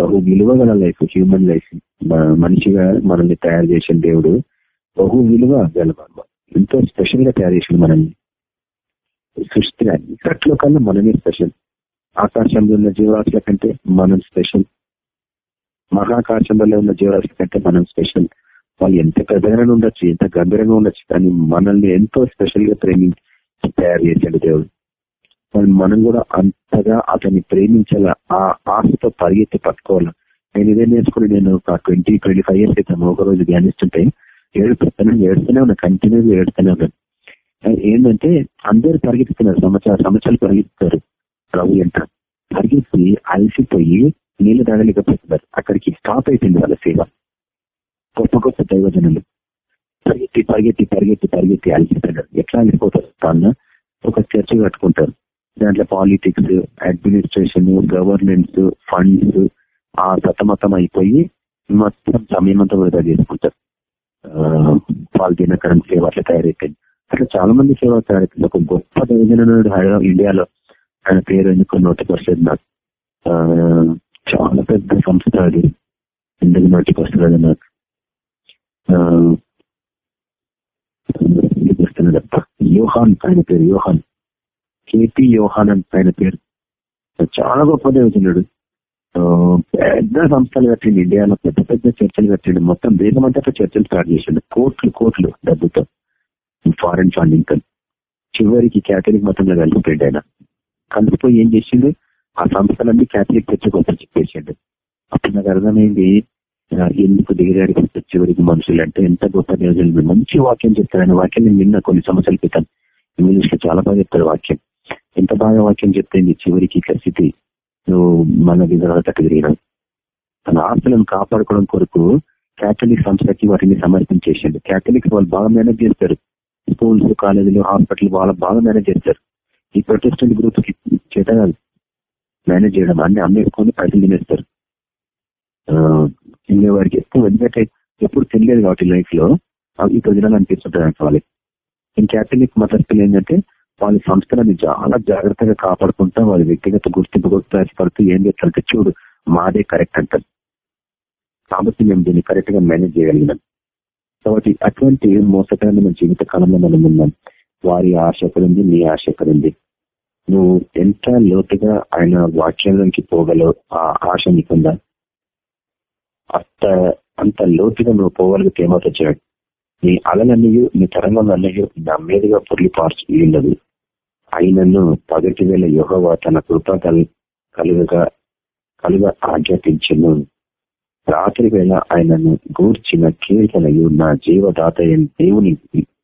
బహు విలువ గల లైఫ్ హ్యూమన్ లైఫ్ మనిషిగా మనల్ని తయారు చేసిన దేవుడు బహు విలువ గల ఎంతో స్పెషల్గా తయారు చేసింది మనల్ని. సృష్టి ఇక్కట్లో కన్నా మనమే స్పెషల్ ఆకాశంలో ఉన్న జీవరాశుల కంటే మనం స్పెషల్ మహాకాశంలో ఉన్న జీవరాశుల కంటే మనం స్పెషల్ వాళ్ళు ఎంత పెద్దగానే ఉండొచ్చు ఎంత గంభీరంగా ఉండొచ్చు కానీ మనల్ని ఎంతో స్పెషల్గా ప్రేమించి తయారు చేశాడు దేవుడు. మనం కూడా అంతగా అతన్ని ప్రేమించాల? ఆ ఆశతో పరిగెత్తి పట్టుకోవాలి? నేను ఇదే నేర్చుకుని నేను ఒక ట్వంటీ ట్వంటీ ఫైవ్ ఇయర్స్ అయితే ఒక రోజు ధ్యానిస్తుంటే ఏడుపుతాను ఏడుస్తూనే ఉన్నా కంటిన్యూగా ఏడుస్తూనే ఉన్నాను. ఏంటంటే అందరు పరిగెత్తుతున్నారు. సంవత్సరాలు సంవత్సరాలు పరిగెత్తుతారు. ప్రభు ఎంత పరిగెత్తి అలసిపోయి నీళ్ళు తాగలేకపోతున్నారు. అక్కడికి స్టాప్ అయిపోయింది వాళ్ళ సేవ. గొప్ప గొప్ప దైవజనులు. పరిగెత్తి పరిగెత్తి పరిగెత్తి పరిగెత్తి అలసిపోయినారు. ఎట్లా అలసిపోతారు? తాను ఒక చర్చ కట్టుకుంటారు. దాంట్లో పాలిటిక్స్ అడ్మినిస్ట్రేషన్ గవర్నెన్స్ ఫండ్స్ ఆ సతమతం అయిపోయి మొత్తం సమయం అంతా వృధా చేసుకుంటారు. పాలు దినకరం సేవ అట్లా తయారైపోయింది. అట్లా చాలా మంది సేవ కార్యక్రమం ఒక గొప్ప దైవజనుడు హైదరాబాద్ ఇండియాలో ఆయన పేరు ఎందుకు నోటికి వస్తుంది నాకు చాలా పెద్ద సంస్థ అది. ఎందుకు నోటికి నాకు? వస్తున్నదప్ప యోహాన్ ఆయన పేరు యోహాన్. కేపీ యోహాన్ అని ఆయన పేరు. చాలా గొప్ప దేవజనుడు. పెద్ద సంస్థలు కట్టిండు ఇండియాలో పెద్ద పెద్ద చర్చలు కట్టిండు. మొత్తం దేశమంతా చర్చలు స్టార్ట్ చేసిండు. కోట్లు కోట్లు డబ్బుతో. ఫారెన్ ఫండింగ్ చివరికి క్యాథలిక్ మతంలో కలిసిపోయింది ఆయన. కలిసిపోయి ఏం చేసిండు? ఆ సంస్థలన్నీ క్యాథలిక్ చర్చకు చెప్పేసిండు. అప్పుడు నాకు అర్థమైంది ఎందుకు దిగడానికి చివరికి మనుషులు అంటే ఎంత గొప్ప నియోజకవర్గం మంచి వాక్యం చెప్తారని వాక్యం నేను నిన్న కొన్ని సంవత్సరాల క్రితం. ఇంగ్లీష్లో చాలా బాగా చెప్తారు వాక్యం. ఎంత బాగా వాక్యం చెప్తుంది చివరికి పరిస్థితి నువ్వు మన విధానాలకు తన ఆస్తులను కాపాడుకోవడం కొరకు క్యాథలిక్ సంస్థకి వాటిని సమర్పించేసిండు. క్యాథలిక్స్ వాళ్ళు బాగా మేనేజ్ చేస్తారు. స్కూల్స్ కాలేజీలు హాస్పిటల్ వాళ్ళు బాగా మేనేజ్ చేస్తారు. ఈ ప్రొటెస్టెంట్ గ్రూప్కి చేత కాదు. మేనేజ్ చేయడం. అన్ని అమ్మేసుకొని పైసలు తినేస్తారు. తినే వారికి ఎక్కువ ఎందుకంటే ఎప్పుడు తినలేదు కాబట్టి లైఫ్లో. ఇప్పుడు దినాలు అనిపిస్తుంటారు వాళ్ళకి. ఇంకా క్యాథలిక్ మతస్థులు ఏంటంటే వాళ్ళ సంస్థలని చాలా జాగ్రత్తగా కాపాడుకుంటా వాళ్ళ వ్యక్తిగత గుర్తింపు కూడా ఏం చేస్తారంటే చూడు మాదే కరెక్ట్ అంటారు. కాబట్టి మేము దీన్ని కరెక్ట్గా మేనేజ్ చేయగలిగినాం. కాబట్టి అటువంటి మోసకరమైన జీవిత కాలంలో మనం ఉన్నాం. వారి ఆశ ఎక్కడుంది? నీ ఆశ ఎక్కడుంది? నువ్వు ఎంత లోతుగా ఆయన వాక్యంలోకి పోగలవు? ఆ ఆశ నీకుందా? అంత అంత లోతుగా నువ్వు పోగలిగితే ఏమవుతుంది చూడండి నీ అలలన్నయు నీ తరంగంలో నా మీదుగా పొర్లి వీళ్ళదు ఆయనను పగటి వేళ యోగవ తన కృప కలుగగా కలుగ ఆజ్ఞాపించను. రాత్రి వేళ ఆయనను గూర్చిన కీర్తనయు నా జీవదాత దేవుని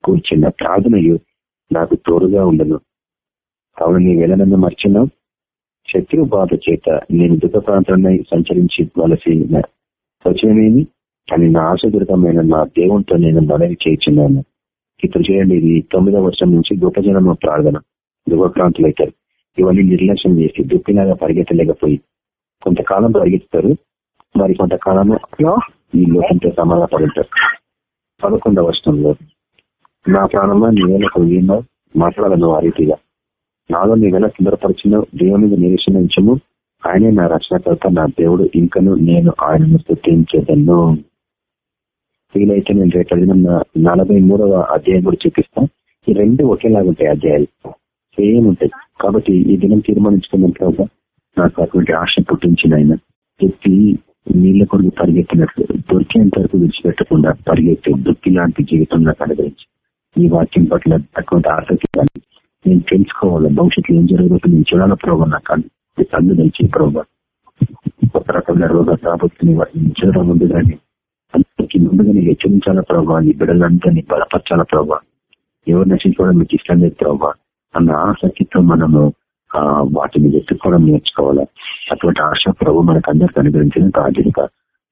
కూర్చిన ప్రార్థనయు నాకు తోడుగా ఉండను. అవును నీ వేళనన్ను మర్చినావు శత్రు బాధ చేత నేను దుఃఖ ప్రాంతాన్ని సంచరించి వలసి వచ్చేమేమి? అని నా ఆశదృతమైన నా దేవునితో నేను మనవి చేయించున్నాను. ఇప్పుడు చేయండి ఇది తొమ్మిదవ వర్షం నుంచి గొప్ప జనము ప్రార్థన. దుఃఖక్రాంతులు అవుతారు ఇవన్నీ నిర్లక్ష్యం చేసి దుఃఖిలాగా పరిగెత్తలేకపోయి కొంతకాలం పరిగెత్తుతారు. మరి కొంతకాలంలో ఈ లోకంతో సమాధానపడుంటారు పదకొండవ వర్షంలో నా ప్రాణంలో నీవేళకు వీణావు మాట్లాడాలను ఆ రీతిగా. నాలో నీవేళ సుందరపరిచిన దేవుని మీద నిరీక్షణ ఉంచము. ఆయనే నా రక్షణకర్త నా దేవుడు ఇంకను నేను ఆయనను స్థుతించేదను. వీలైతే నేను రేపు నలభై మూడవ అధ్యాయం కూడా చూపిస్తా. ఈ రెండు ఒకేలాగా ఉంటాయి అధ్యాయాలు. సేమ్ ఉంటాయి. కాబట్టి ఈ దినం తీర్మానించుకున్నాం ప్రభావ నాకు అటువంటి ఆశ పుట్టించిన ఆయన. ఎత్తి నీళ్ళ కొరకు పరిగెత్తినట్లు దొరికేంత వరకు విడిచిపెట్టకుండా పరిగెత్తే దుక్కి లాంటి జీవితం నాకు అనుగ్రహించి ఈ వాక్యం పట్ల అటువంటి ఆసక్తి కానీ నేను తెలుసుకోవాలి? భవిష్యత్తులో ఏం జరగబోతుంది? నేను చూడాల ప్రభావ నాకు కళ్ళు తెలిసి ప్రభావ కొత్త రకమైన రోగాలు రాబోతుంది వాటిని చూడడం ముందుగానే అందరికీ ముందుగానే హెచ్చరించాల ప్రభావ నీ బిడ్డలందరినీ బలపరచాల ప్రభావ ఎవరు నశించుకోవడం మీకు ఇష్టం లేదు ప్రభావ అన్న ఆసక్తితో మనము వాటిని ఎత్తుకోవడం నేర్చుకోవాలా? అటువంటి ఆశ ప్రభు మనకు అందరికి అనుగ్రహించిన బాధ్యత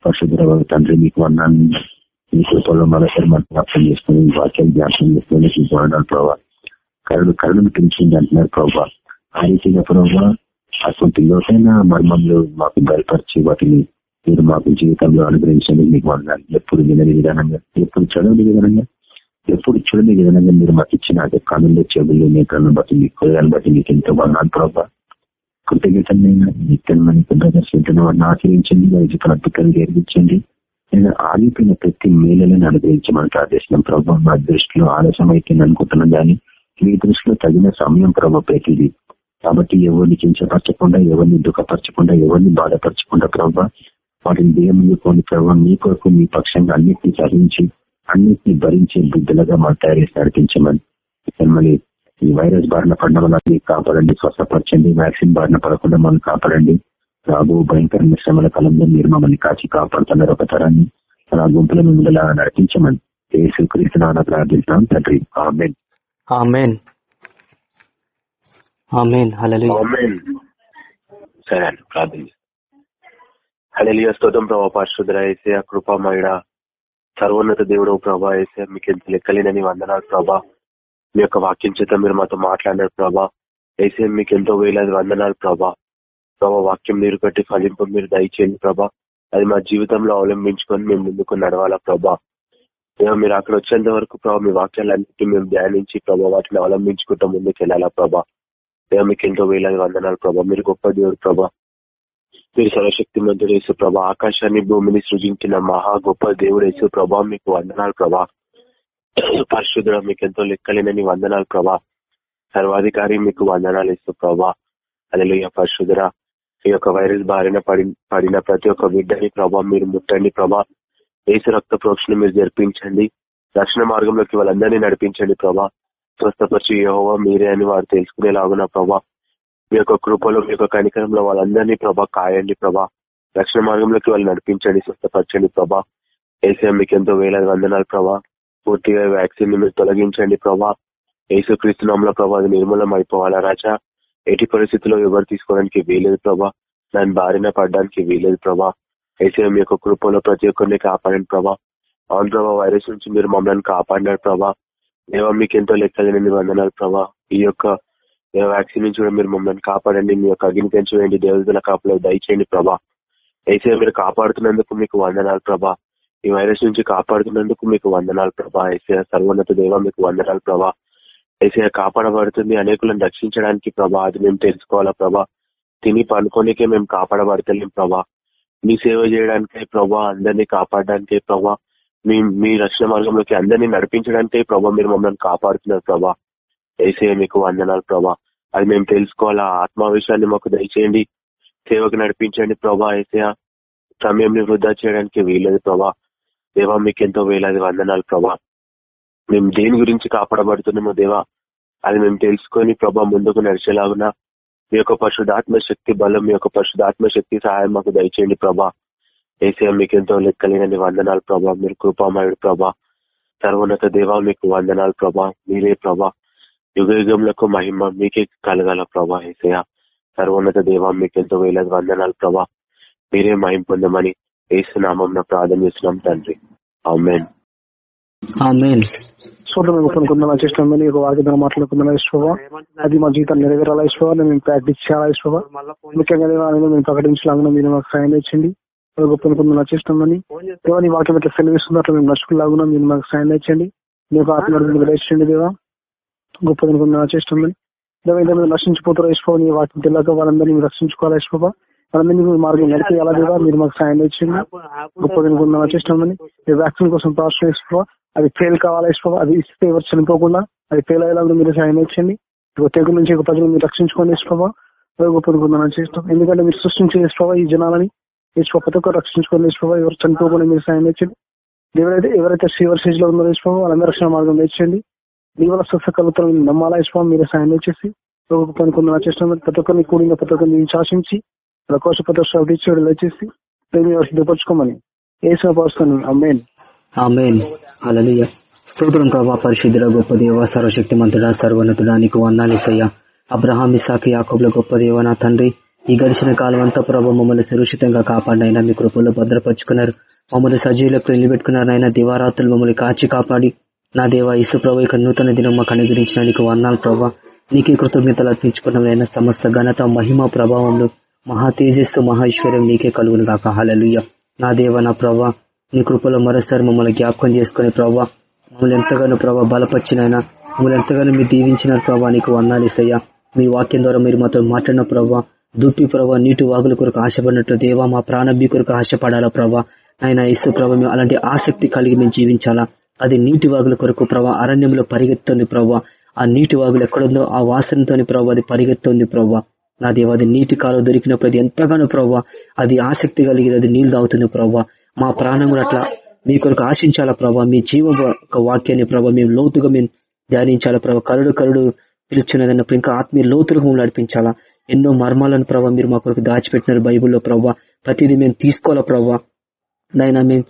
పరిశుద్ధ తండ్రి మీకు అన్నాన్ని మీ కృపల్లో మరోసారి మనం జ్ఞాపకం చేసుకుని వాక్యం జ్ఞాపకం చేసుకుని మీకు బాగుండాలి ప్రభావ కరుణను పెంచింది అంటున్నారు ప్రభావ ఆ రీతిగా ప్రభావ అటువంటి లోతైన మర్మంలో మాకు బయలుపరిచి వాటిని మీరు మాకు జీవితంలో అనుగ్రహించండి. మీకు వందాలి ఎప్పుడు వినని విధానంగా ఎప్పుడు చదవని విధానంగా ఎప్పుడు చూడని విధానంగా మీరు మాకు ఇచ్చిన అదే కనులు చెవులు నేతలను బట్టి మీ కొయ్యాలను బట్టి మీకు ఎంతో వందాలు ప్రభావ కృతజ్ఞతలైనా నిత్యం మనకి వాడిని ఆచరించండి వారికి అద్భుతాలు జరిగించండి నేను ఆగిపోయిన ప్రతి మేలను అనుగ్రహించమని ప్రార్థిస్తున్నాం ప్రభావ మా దృష్టిలో ఆలస్యం అయిపోయింది అనుకుంటున్నాం కానీ మీ దృష్టిలో తగిన సమయం ప్రభావ ప్రతిదీ కాబట్టి ఎవరిని కించపరచకుండా ఎవరిని దుఃఖపరచకుండా ఎవరిని బాధపరచకుండా ప్రభావ వాటిని దేవుని కొన్ని ప్రభావ మీ కొరకు మీ పక్షంగా అన్నింటినీ సహించి అన్నిటిని భరించే బుద్ధులుగా మా తయారు చేసి నడిపించమని మళ్ళీ ఈ వైరస్ బారిన పడిన వాళ్ళని కాపాడండి స్వస్థపరచండి వ్యాక్సిన్ బారిన పడకుండా మనం కాపాడండి. రాబో భయంకర శ్రమల కాలంలో మీరు మమ్మల్ని కాచి కాపాడుతున్నారు ఒక తరాన్ని. నా గుంపుల మిమ్మల్ని నడిపించమని యేసు క్రీస్తున్నా ప్రార్థిస్తున్నాం. తండ్రి amen. Amen. Amen. Hallelujah. Amen. సరే అండి ప్రార్థన హళలియ స్తోత్రం ప్రభా పరిశుద్ధ వేసే కృపామయుడ సర్వోన్నత దేవుడు ప్రభా వేసే మీకు ఎంత లెక్కలేనని వందనాలు ప్రభా. మీ యొక్క వాక్యం చేత మీరు మాతో మాట్లాడినారు ప్రభా. ఏసీఎం మీకు ఎంతో వేలాది వందనాలు ప్రభా. ప్రభా వాక్యం నీరు కట్టి ఫలింపు మీరు దయచేయండి ప్రభా. అది మా జీవితంలో అవలంబించుకొని మేము ముందుకు నడవాలా ప్రభా. మీరు అక్కడ వచ్చేంత వరకు ప్రభా మీ వాక్యాలన్నింటినీ మేము ధ్యానించి ప్రభా వాటిని అవలంబించుకుంటూ ముందుకు వెళ్ళాలా ప్రభా. మీకు ఎంతో వేలాది వందనాలు ప్రభా. మీరు గొప్ప దేవుడు ప్రభా. మీరు సర్వశక్తి మంత్రుడు యేసు ప్రభా. ఆకాశాన్ని భూమిని సృజించిన మహా గొప్ప దేవుడు యేసు ప్రభా. మీకు వందనాలు ప్రభా. పరిశుద్ధుడ మీకు ఎంతో లెక్కలేనని వందనాలు ప్రభా. సర్వాధికారి మీకు వందనాలు ఇస్తూ ప్రభా. అలెలుయ పరిశుద్ధుడ. ఈ యొక్క వైరస్ బారిన పడి పడిన ప్రతి ఒక్క బిడ్డని ప్రభా మీరు ముట్టండి ప్రభా. ఏసు రక్త ప్రోక్షణ మీరు జరిపించండి. రక్షణ మార్గంలోకి వాళ్ళందరినీ నడిపించండి ప్రభా. స్వస్థపరిచి యహోవా మీరే అని వారు తెలుసుకునేలాగున ప్రభా. మీ యొక్క కృపలో మీ యొక్క కనికరంలో వాళ్ళందరినీ ప్రభా కాయండి ప్రభా. రక్షణ మార్గంలోకి వాళ్ళు నడిపించండి స్వస్థపరచండి ప్రభా. ఏసీ మీకు ఎంతో వేలాది వందనాలు ప్రభా. పూర్తిగా వ్యాక్సిన్ మీరు తొలగించండి ప్రభా. ఏసుక్రీస్తునామలో ప్రభా అది నిర్మూలం అయిపోవాలా రాజా? ఎట్టి పరిస్థితుల్లో ఎవరు తీసుకోవడానికి వీలేదు ప్రభా. దాని బారిన పడడానికి వీలేదు ప్రభా. ఏసీఎం మీ యొక్క కృపలో ప్రతి ఒక్కరిని కాపాడండి ప్రభా. అవును ప్రభా వైరస్ నుంచి మీరు మమ్మల్ని కాపాడినారు ప్రభా. దేవా మీకు ఎంతో లెక్కలేని వందనాలు ప్రభా. ఈ యొక్క వ్యాక్సిన్ నుంచి కూడా మీరు మమ్మల్ని కాపాడండి. మీ యొక్క అగ్ని పెంచేయండి దేవతల కాపలో దయచేయండి ప్రభా. ఏసీఎం మీరు కాపాడుతున్నందుకు మీకు వందనాలు ప్రభా. ఈ వైరస్ నుంచి కాపాడుతున్నందుకు మీకు వందనాలు ప్రభా. ఏసే సర్వోన్నత దేవ మీకు వందనాలు ప్రభా. ఏసే కాపాడబడుతుంది. అనేకులను రక్షించడానికి ప్రభా అది మేము తెలుసుకోవాలా ప్రభా. తిని పనుకోనికే మేము కాపాడబడతలేం ప్రభా. మీ సేవ చేయడానికే ప్రభా అందరినీ కాపాడడానికే ప్రభా. మీ మీ రక్షణ మార్గంలోకి అందరినీ నడిపించడానికే ప్రభా మీరు మమ్మల్ని కాపాడుతున్నారు ప్రభా. ఏసే మీకు వందనాలు ప్రభా. అది మేము తెలుసుకోవాలా. ఆత్మావిషయాన్ని మాకు దయచేయండి. సేవకు నడిపించండి ప్రభా ఏసయ సమయంని వృధా చేయడానికి వీలేదు ప్రభా. దేవా మీకు ఎంతో వేలాది వందనాలు ప్రభా. మేము దేని గురించి కాపాడబడుతున్నామో దేవా అది మేము తెలుసుకొని ప్రభా ముందుకు నడిచేలాగున మీ యొక్క పశుధాత్మశక్తి బలం మీ యొక్క పశుధాత్మశక్తి సహాయం మాకు దయచేయండి ప్రభా. ఏసీఎం మీకు ఎంతో లెక్కలేనని వందనాలు ప్రభా మీరు కృపామయుడు ప్రభా. సర్వోన్నత దేవా మీకు వందనాలు ప్రభా మీరే ప్రభా. యుగ మహిమ మీకే కలగాల ప్రభా ఏసయ సర్వోన్నత దేవా మీకు ఎంతో వేలాది వందనాలు ప్రభా. మీరే మహిం పొందమని ఏసునామం ప్రార్థన చేస్తున్నాం తండ్రి. ఆమెన్. ఒక మాట్లాడుకుందాం ఇష్టవా అది మా జీవితం నెరవేరాలా ఇష్టవా మేము ప్రాక్టీస్ చేయాలా ఇష్టవా ముఖ్యంగా మేము ప్రకటించలాగా మీరు మాకు సాయం చేయండి. గొప్ప కొనుక్కుందాం చేసినామని దేవా నీ వాక్యం ఎట్లా సెలవిస్తుందో అట్లా మేము మీరు మాకు సాయం మీకు గ్రహించండి దేవా. గొప్ప కొనుక్కుందాం చేసినామని దేవా ఇంత మీద నశించిపోతారు ఇష్టవా నీ వాక్యం తెలియక వాళ్ళందరినీ మీరు రక్షించుకోవాలా ఇష్టవా వాళ్ళందరినీ మీరు మార్గం నడిపేయాలా మీరు మాకు సాయం చేయండి గొప్ప ఈ వ్యాక్సిన్ కోసం ప్రాసెస్ ఇష్టవా అది ఫెయిల్ కావాలా ఇష్టం అది ఇస్తే ఎవరు చనిపోకుండా అది ఫెయిల్ అయ్యేలా మీరు సాయం ఇచ్చండి ఇక తెగుల నుంచి ఒక ప్రజలు మీరు రక్షించుకొని ఇష్టమా గొప్పనుకుంటున్నాను చేస్తాం ఎందుకంటే మీరు సృష్టించి ఇష్టమా ఈ జనాలని? ప్రతి ఒక్కరు రక్షించుకొని ఇష్టమా ఎవరు చనిపోకుండా మీరు సాయం ఇచ్చండి ఎవరైతే ఎవరైతే ఫీవర్ స్టేజ్లో ఉన్నారో ఇష్టమో వాళ్ళందరూ రక్షణ మార్గం తెచ్చండి మీ వల్ల స్వస్థ కలుగుతాం నమ్మాలా ఇష్టం మీరు సాయం ఇచ్చేసి పనుకున్న చేస్తాం ప్రతి ఒక్కరిని కూడిన ప్రతి ఒక్కరిని శాసించి ప్రకోశ ప్రదర్శన ఇచ్చి వచ్చేసి మేము సిద్ధపరచుకోమని ఏసిన పరుస్తాను అమ్మేన్ ఆమెన్. హల్లెలూయ. స్తోత్రం ప్రభా పరిశుద్ధుల గొప్ప దేవ సర్వశక్తిమంతుడా సర్వోన్నతుడా నీకు వందాలేసయ్యా అబ్రహాం ఇసాకి యాకబుల గొప్ప దేవ నా తండ్రి ఈ గడిచిన కాలం అంతా ప్రభు మమ్మల్ని సురక్షితంగా కాపాడినైనా మీ కృపల్లో భద్రపరుచుకున్నారు. మమ్మల్ని సజీవులకు నిలబెట్టుకున్నారైనా దివారాత్రులు మమ్మల్ని కాచి కాపాడి నా దేవ ఇసు ప్రభు ఇక నూతన దినం మాకు అనుగ్రహించిన నీకు వందాలు ప్రభా. నీకే కృతజ్ఞతలు అర్పించుకున్నదైనా సమస్త ఘనత మహిమ ప్రభావంలో మహా తేజస్సు మహేశ్వర్యం నీకే కలుగును కాక హలలుయ్య నా దేవ నా ప్రభా నీ కృపలో మరోసారి మమ్మల్ని జ్ఞాపకం చేసుకునే ప్రభా మమ్మల్ని ఎంతగానో ప్రభా బలపరిచినైనా మమ్మల్ని ఎంతగానో మీరు దీవించిన ప్రభావ నీకు వందాలిసయ్యా మీ వాక్యం ద్వారా మీరు మాతో మాట్లాడిన ప్రభా దుప్పి ప్రభా నీటి వాగుల కొరకు ఆశపడినట్లు దేవా మా ప్రాణభి కొరకు ఆశపడాలా ప్రభా. ఆయన ఇసు ప్రభా మేము అలాంటి ఆసక్తి కలిగి మేము జీవించాలా. అది నీటి వాగుల కొరకు ప్రభా అరణ్యంలో పరిగెత్తుంది ప్రభా. ఆ నీటి వాగులు ఎక్కడుందో ఆ వాసనతోని ప్రభా అది పరిగెత్తుంది ప్రభా. నా దేవ అది నీటి కాలు దొరికినప్పుడు అది ఎంతగానో ప్రవ్వా. అది ఆసక్తి కలిగేది అది నీళ్ళు తాగుతుంది ప్రభావ మా ప్రాణం అట్లా మీ కొరకు ఆశించాలా ప్రభావ మీ జీవ వాక్యాన్ని ప్రభావ మేము లోతుగా మేము ధ్యానించాలా ప్రభావ కరుడు కరుడు పిలుచున్నదన్నప్పుడు ఇంకా ఆత్మీయ లోతులకు నడిపించాలా? ఎన్నో మర్మాలను ప్రభావ మీరు మా కొరకు దాచిపెట్టినారు బైబుల్లో ప్రభావ ప్రతిదీ మేము తీసుకోవాలా ప్రభావ నాయన మేము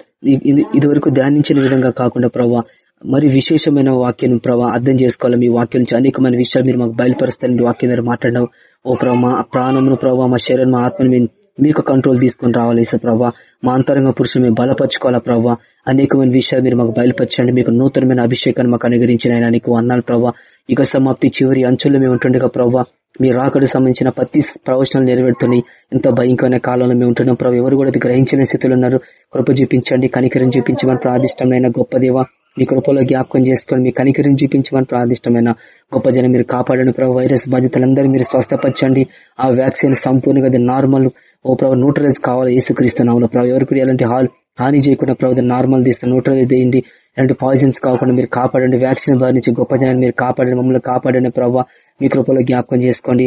ఇది వరకు ధ్యానించిన విధంగా కాకుండా ప్రభావ మరి విశేషమైన వాక్యం ప్రభావ అర్థం చేసుకోవాలి. మీ వాక్యం నుంచి అనేకమైన విషయాలు మీరు మాకు బయలుపరుస్తారని వాక్యం ద్వారా మాట్లాడడం ఓ ప్రభావ మా ప్రాణమును ప్రభావ మా శరీరం మా ఆత్మను మేము మీకు కంట్రోల్ తీసుకొని రావాలి ఈసా ప్రభావ మా అంతరంగ పురుషులు మేము బలపరచుకోవాలా ప్రభావ అనేకమైన విషయాలు మీరు మాకు బయలుపరచండి. మీకు నూతనమైన అభిషేకాన్ని మాకు అనుగరించిన ఆయన నీకు అన్నాను ప్రభావ ఇక సమాప్తి చివరి అంచుల్లో మేము ఉంటుండగా ప్రభావ మీ రాకడు సంబంధించిన ప్రతి ప్రవచనాలు నెరవేరుతున్నాయి. ఎంతో భయంకరమైన కాలంలో మేము ఉంటున్నాం ప్రభావ ఎవరు కూడా గ్రహించిన స్థితిలో ఉన్నారు. కృప చూపించండి కనికరం చూపించమని ప్రాదిష్టమైన గొప్ప దేవ మీ కృపలో జ్ఞాపకం చేసుకొని మీ కనికరిని చూపించమని ప్రాదిష్టమైన గొప్ప జనం మీరు కాపాడని ప్రభు. వైరస్ బాధ్యతలందరూ మీరు స్వస్థపరచండి. ఆ వ్యాక్సిన్ సంపూర్ణంగా నార్మల్ ఓ ప్రభు న్యూట్రలైజ్ కావాలి ఏసుక్రీస్తున్నాము ప్రభు ఎవరికి ఎలాంటి హాల్ హాని చేయకుండా ప్రభు నార్మల్ తీస్తాను న్యూట్రలైజ్ చేయండి. ఎలాంటి పాయిజన్స్ కాకుండా మీరు కాపాడండి. వ్యాక్సిన్ బారి నుంచి గొప్ప జనాన్ని మీరు కాపాడండి. మమ్మల్ని కాపాడండి ప్రభావ మీ కృపలో జ్ఞాపకం చేసుకోండి.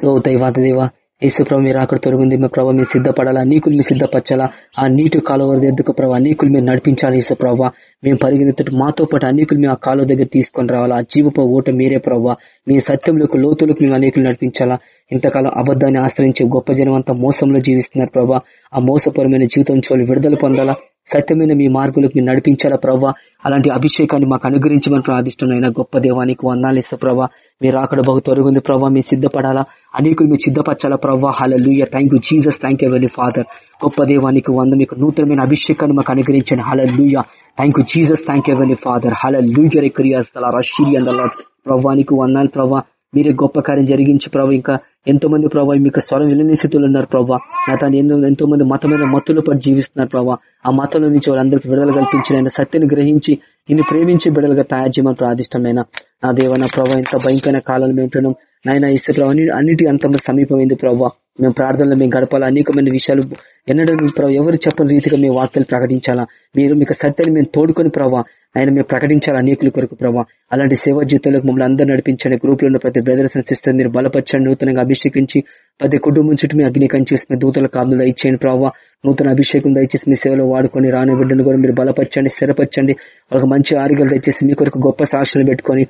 ఓ దైవాత దేవ ఏసు ప్రభు మీరు అక్కడ తొలగింది. మీ ప్రభావ మీరు సిద్ధపడాలా? నీకులు మీరు సిద్ధపరచాలా? ఆ నీటి కాలువ ఎద్దుకు ప్రభావ నీకులు మీరు నడిపించాలి ఏసు ప్రభావ మేము పరిగెత్తుట మాతో పాటు అనేకులు మేము ఆ కాలువ దగ్గర తీసుకొని రావాలా? ఆ జీవప ఓట మీరే ప్రభావ మీ సత్యంలోకి లోతులకు మేము అనేకులు నడిపించాలా? ఇంతకాలం అబద్ధాన్ని ఆశ్రయించే గొప్ప జనం అంతా మోసంలో జీవిస్తున్నారు ప్రభావ ఆ మోసపరమైన జీవితం చోళ్ళు విడుదల పొందాలా? సత్యమైన మీ మార్గులకు మీరు నడిపించాలా ప్రభా? అలాంటి అభిషేకాన్ని మాకు అనుగ్రహించమని ప్రార్థిస్తున్నాయినా గొప్ప దేవానికి వందాలిస్తా ప్రభా. మీరు అక్కడ బహు తొరుగుంది ప్రభా. మీరు సిద్ధపడాలా? అనేకులు మీరు సిద్ధపరచాలా ప్రభావ హాల thank you Jesus thank you very father గొప్ప దేవానికి వంద మీకు నూతనమైన అభిషేకాన్ని మాకు అనుగ్రహించండి. హాల thank you Jesus thank you very father hallelujah క్రియాస్తల రషీరి అందల. ప్రభానికి వందాలి ప్రభా. మీరే గొప్ప కార్యం జరిగించి ప్రభావ ఇంకా ఎంతో మంది ప్రభావ మీకు స్వరం వెళ్ళని స్థితిలో ఉన్నారు ప్రభావ నా ఎన్నో ఎంతో మంది మతమైన మత్తులు పడి జీవిస్తున్నారు ప్రభావ ఆ మతంలో నుంచి వాళ్ళందరికీ విడుదల కల్పించిన ఆయన సత్యని గ్రహించి నిన్ను ప్రేమించి బిడలుగా తయారు చేయమని ప్రార్థిష్టమైన నా దేవ నా ప్రభావ ఇంత భయంకరమైన కాలంలో మేము ఉంటున్నాం. నాయన ఇస్తే అన్ని అన్నిటి అంత సమీపమైంది ప్రభావ మేము ప్రార్థనలో మేము గడపాలా అనేకమైన విషయాలు ఎన్నడూ ప్రభావ ఎవరు చెప్పని రీతిగా మేము వాక్యాలు ప్రకటించాలా? మీరు మీకు సత్యాన్ని మేము తోడుకొని ప్రభావ ఆయన మేము ప్రకటించాలి అనేకుల కొరకు ప్రభావ అలాంటి సేవా జీవితంలోకి మమ్మల్ని అందరూ నడిపించండి. గ్రూప్లో ఉన్న ప్రతి బ్రదర్స్ సిస్టర్ మీరు బలపరచండి. నూతనంగా అభిషేకించి ప్రతి కుటుంబం చుట్టూ మీ అగ్నికం చేసి మీ దూతల కాపులు దయచేయండి ప్రభావ నూతన అభిషేకం దయచేసి మీ సేవలో వాడుకొని రాని బిడ్డను కూడా మీరు బలపరచండి స్థిరపరచండి. ఒక మంచి ఆరోగ్యాలు దయచేసి మీ కొరకు గొప్ప సాక్షులు పెట్టుకొని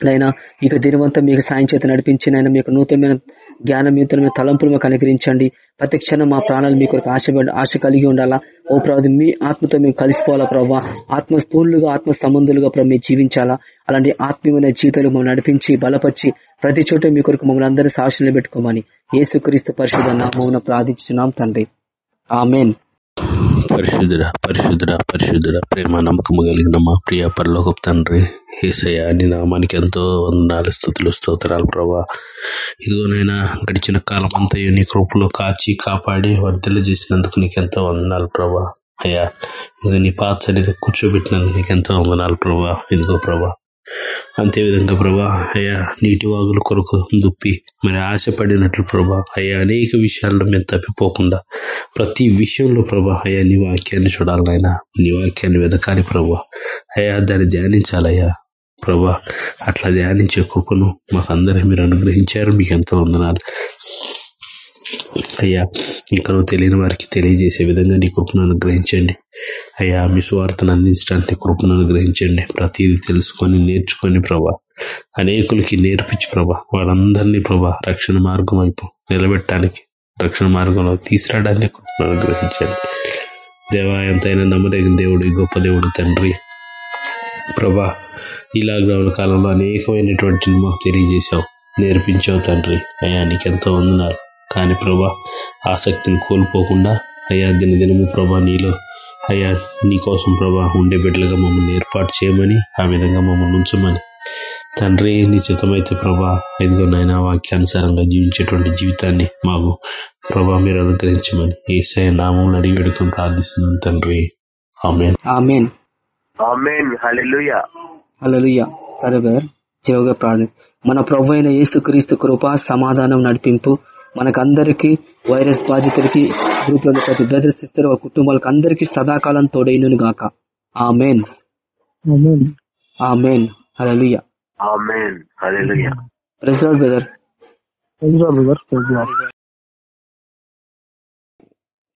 నైనా ఇక దినవంతా మీకు సాయం చేత నడిపించి నైనా మీకు నూతనమైన జ్ఞానం నూతనమైన తలంపులు మాకు అనుగ్రహించండి ప్రతి క్షణం మా ప్రాణాలు మీ కొరకు ఆశ ఆశ కలిగి ఉండాలా? ఓ ప్రభు మీ ఆత్మతో మేము కలిసిపోవాలా ప్రభావ? ఆత్మ స్ఫూర్లుగా ఆత్మ సంబంధులుగా ప్రభు మీరు జీవించాలా? అలాంటి ఆత్మీయమైన జీవితాలు మమ్మల్ని నడిపించి బలపరిచి ప్రతి చోట మీ కొరకు మమ్మల్ని అందరూ సాక్షులు పెట్టుకోమని ఏసుక్రీస్తు పరిశుధ నామం ప్రార్థించున్నాం తండ్రి. ఆమెన్. పరిశుద్ధుడ పరిశుద్ధుడ పరిశుద్ధుడ ప్రేమ నమ్మకము కలిగిన మా ప్రియ పరలోక తండ్రి ఏసయ్య నీ నామానికి ఎంతో వందనాలు స్థుతులు స్తోత్రాలు ప్రభా. ఇదిగోనైనా గడిచిన కాలం అంతా నీ కృపలో కాచి కాపాడి వర్ధలు చేసినందుకు నీకు ఎంతో వందనాలు ప్రభా. అయ్యా ఇది నీ పాత సన్నిధి కూర్చోబెట్టినందుకు నీకు ఎంతో వందనాలు ప్రభా. ఇదిగో ప్రభా అంతేవిధంగా ప్రభా అయ్యా నీటి వాగుల కొరకు దుప్పి మరి ఆశపడినట్లు ప్రభా అయ్యా అనేక విషయాల్లో మేము తప్పిపోకుండా ప్రతి విషయంలో ప్రభా అయ్యా నీ వాక్యాన్ని చూడాలైనా నీ వాక్యాన్ని వెదకాలి ప్రభా. అయ్యా దాన్ని ధ్యానించాలయ్యా ప్రభా అట్లా ధ్యానించే కృపను మాకు అందరూ మీరు అనుగ్రహించారు మీకు ఎంతో వందనాలు. అయ్యా ఇంకా నువ్వు తెలియని వారికి తెలియజేసే విధంగా నీ కృపను అనుగ్రహించండి. అయ్యా మీ స్వార్థను అందించడానికి కృపను అనుగ్రహించండి. ప్రతిదీ తెలుసుకొని నేర్చుకొని ప్రభా అనేకులకి నేర్పించి ప్రభా వాళ్ళందరినీ ప్రభా రక్షణ మార్గం వైపు నిలబెట్టడానికి రక్షణ మార్గంలో తీసుకురావడానికి కృపను అనుగ్రహించండి. దేవా ఎంతైనా నమ్మదగిన దేవుడు గొప్ప దేవుడు తండ్రి. ప్రభా ఈ లాక్డౌన్ కాలంలో అనేకమైనటువంటి మాకు తెలియజేశావు నేర్పించావు తండ్రి. అయ్యా నీకెంతో వందనాలు. కానీ ప్రభా ఆసక్తిని కోల్పోకుండా అయ్యా దినదినము ప్రభా నీలో అయ్యా నీకోసం ప్రభా ఉండే బిడ్డలుగా మమ్మల్ని ఏర్పాటు చేయమని ఆ విధంగా మమ్మల్ని ఉంచమని. తండ్రి నీ చిత్తమైతే ప్రభా ఇదిగో నాయన వాక్యానుసారంగా జీవించేటువంటి జీవితాన్ని మాకు ప్రభా మీరు అనుగ్రహించమని ఏసఐ నామం అడిగి పెడుకుని ప్రార్థిస్తున్నాం తండ్రి. ఆమెన్. ఆమెన్. హల్లెలూయా. సరే బ్రదర్ చివరిగా ప్రార్థన మన ప్రభు అయిన యేసు క్రీస్తు కృప సమాధానం నడిపింపు మనకందరికి వైరస్ బాధితులకి గ్రూప్లో ప్రతి బ్రదర్స్ సిస్టర్ కుటుంబాలకు అందరికీ సదాకాలం తోడైనను గాక. ఆ మెయిన్ ఆ మెయిన్ బ్రదర్. బ్రదర్.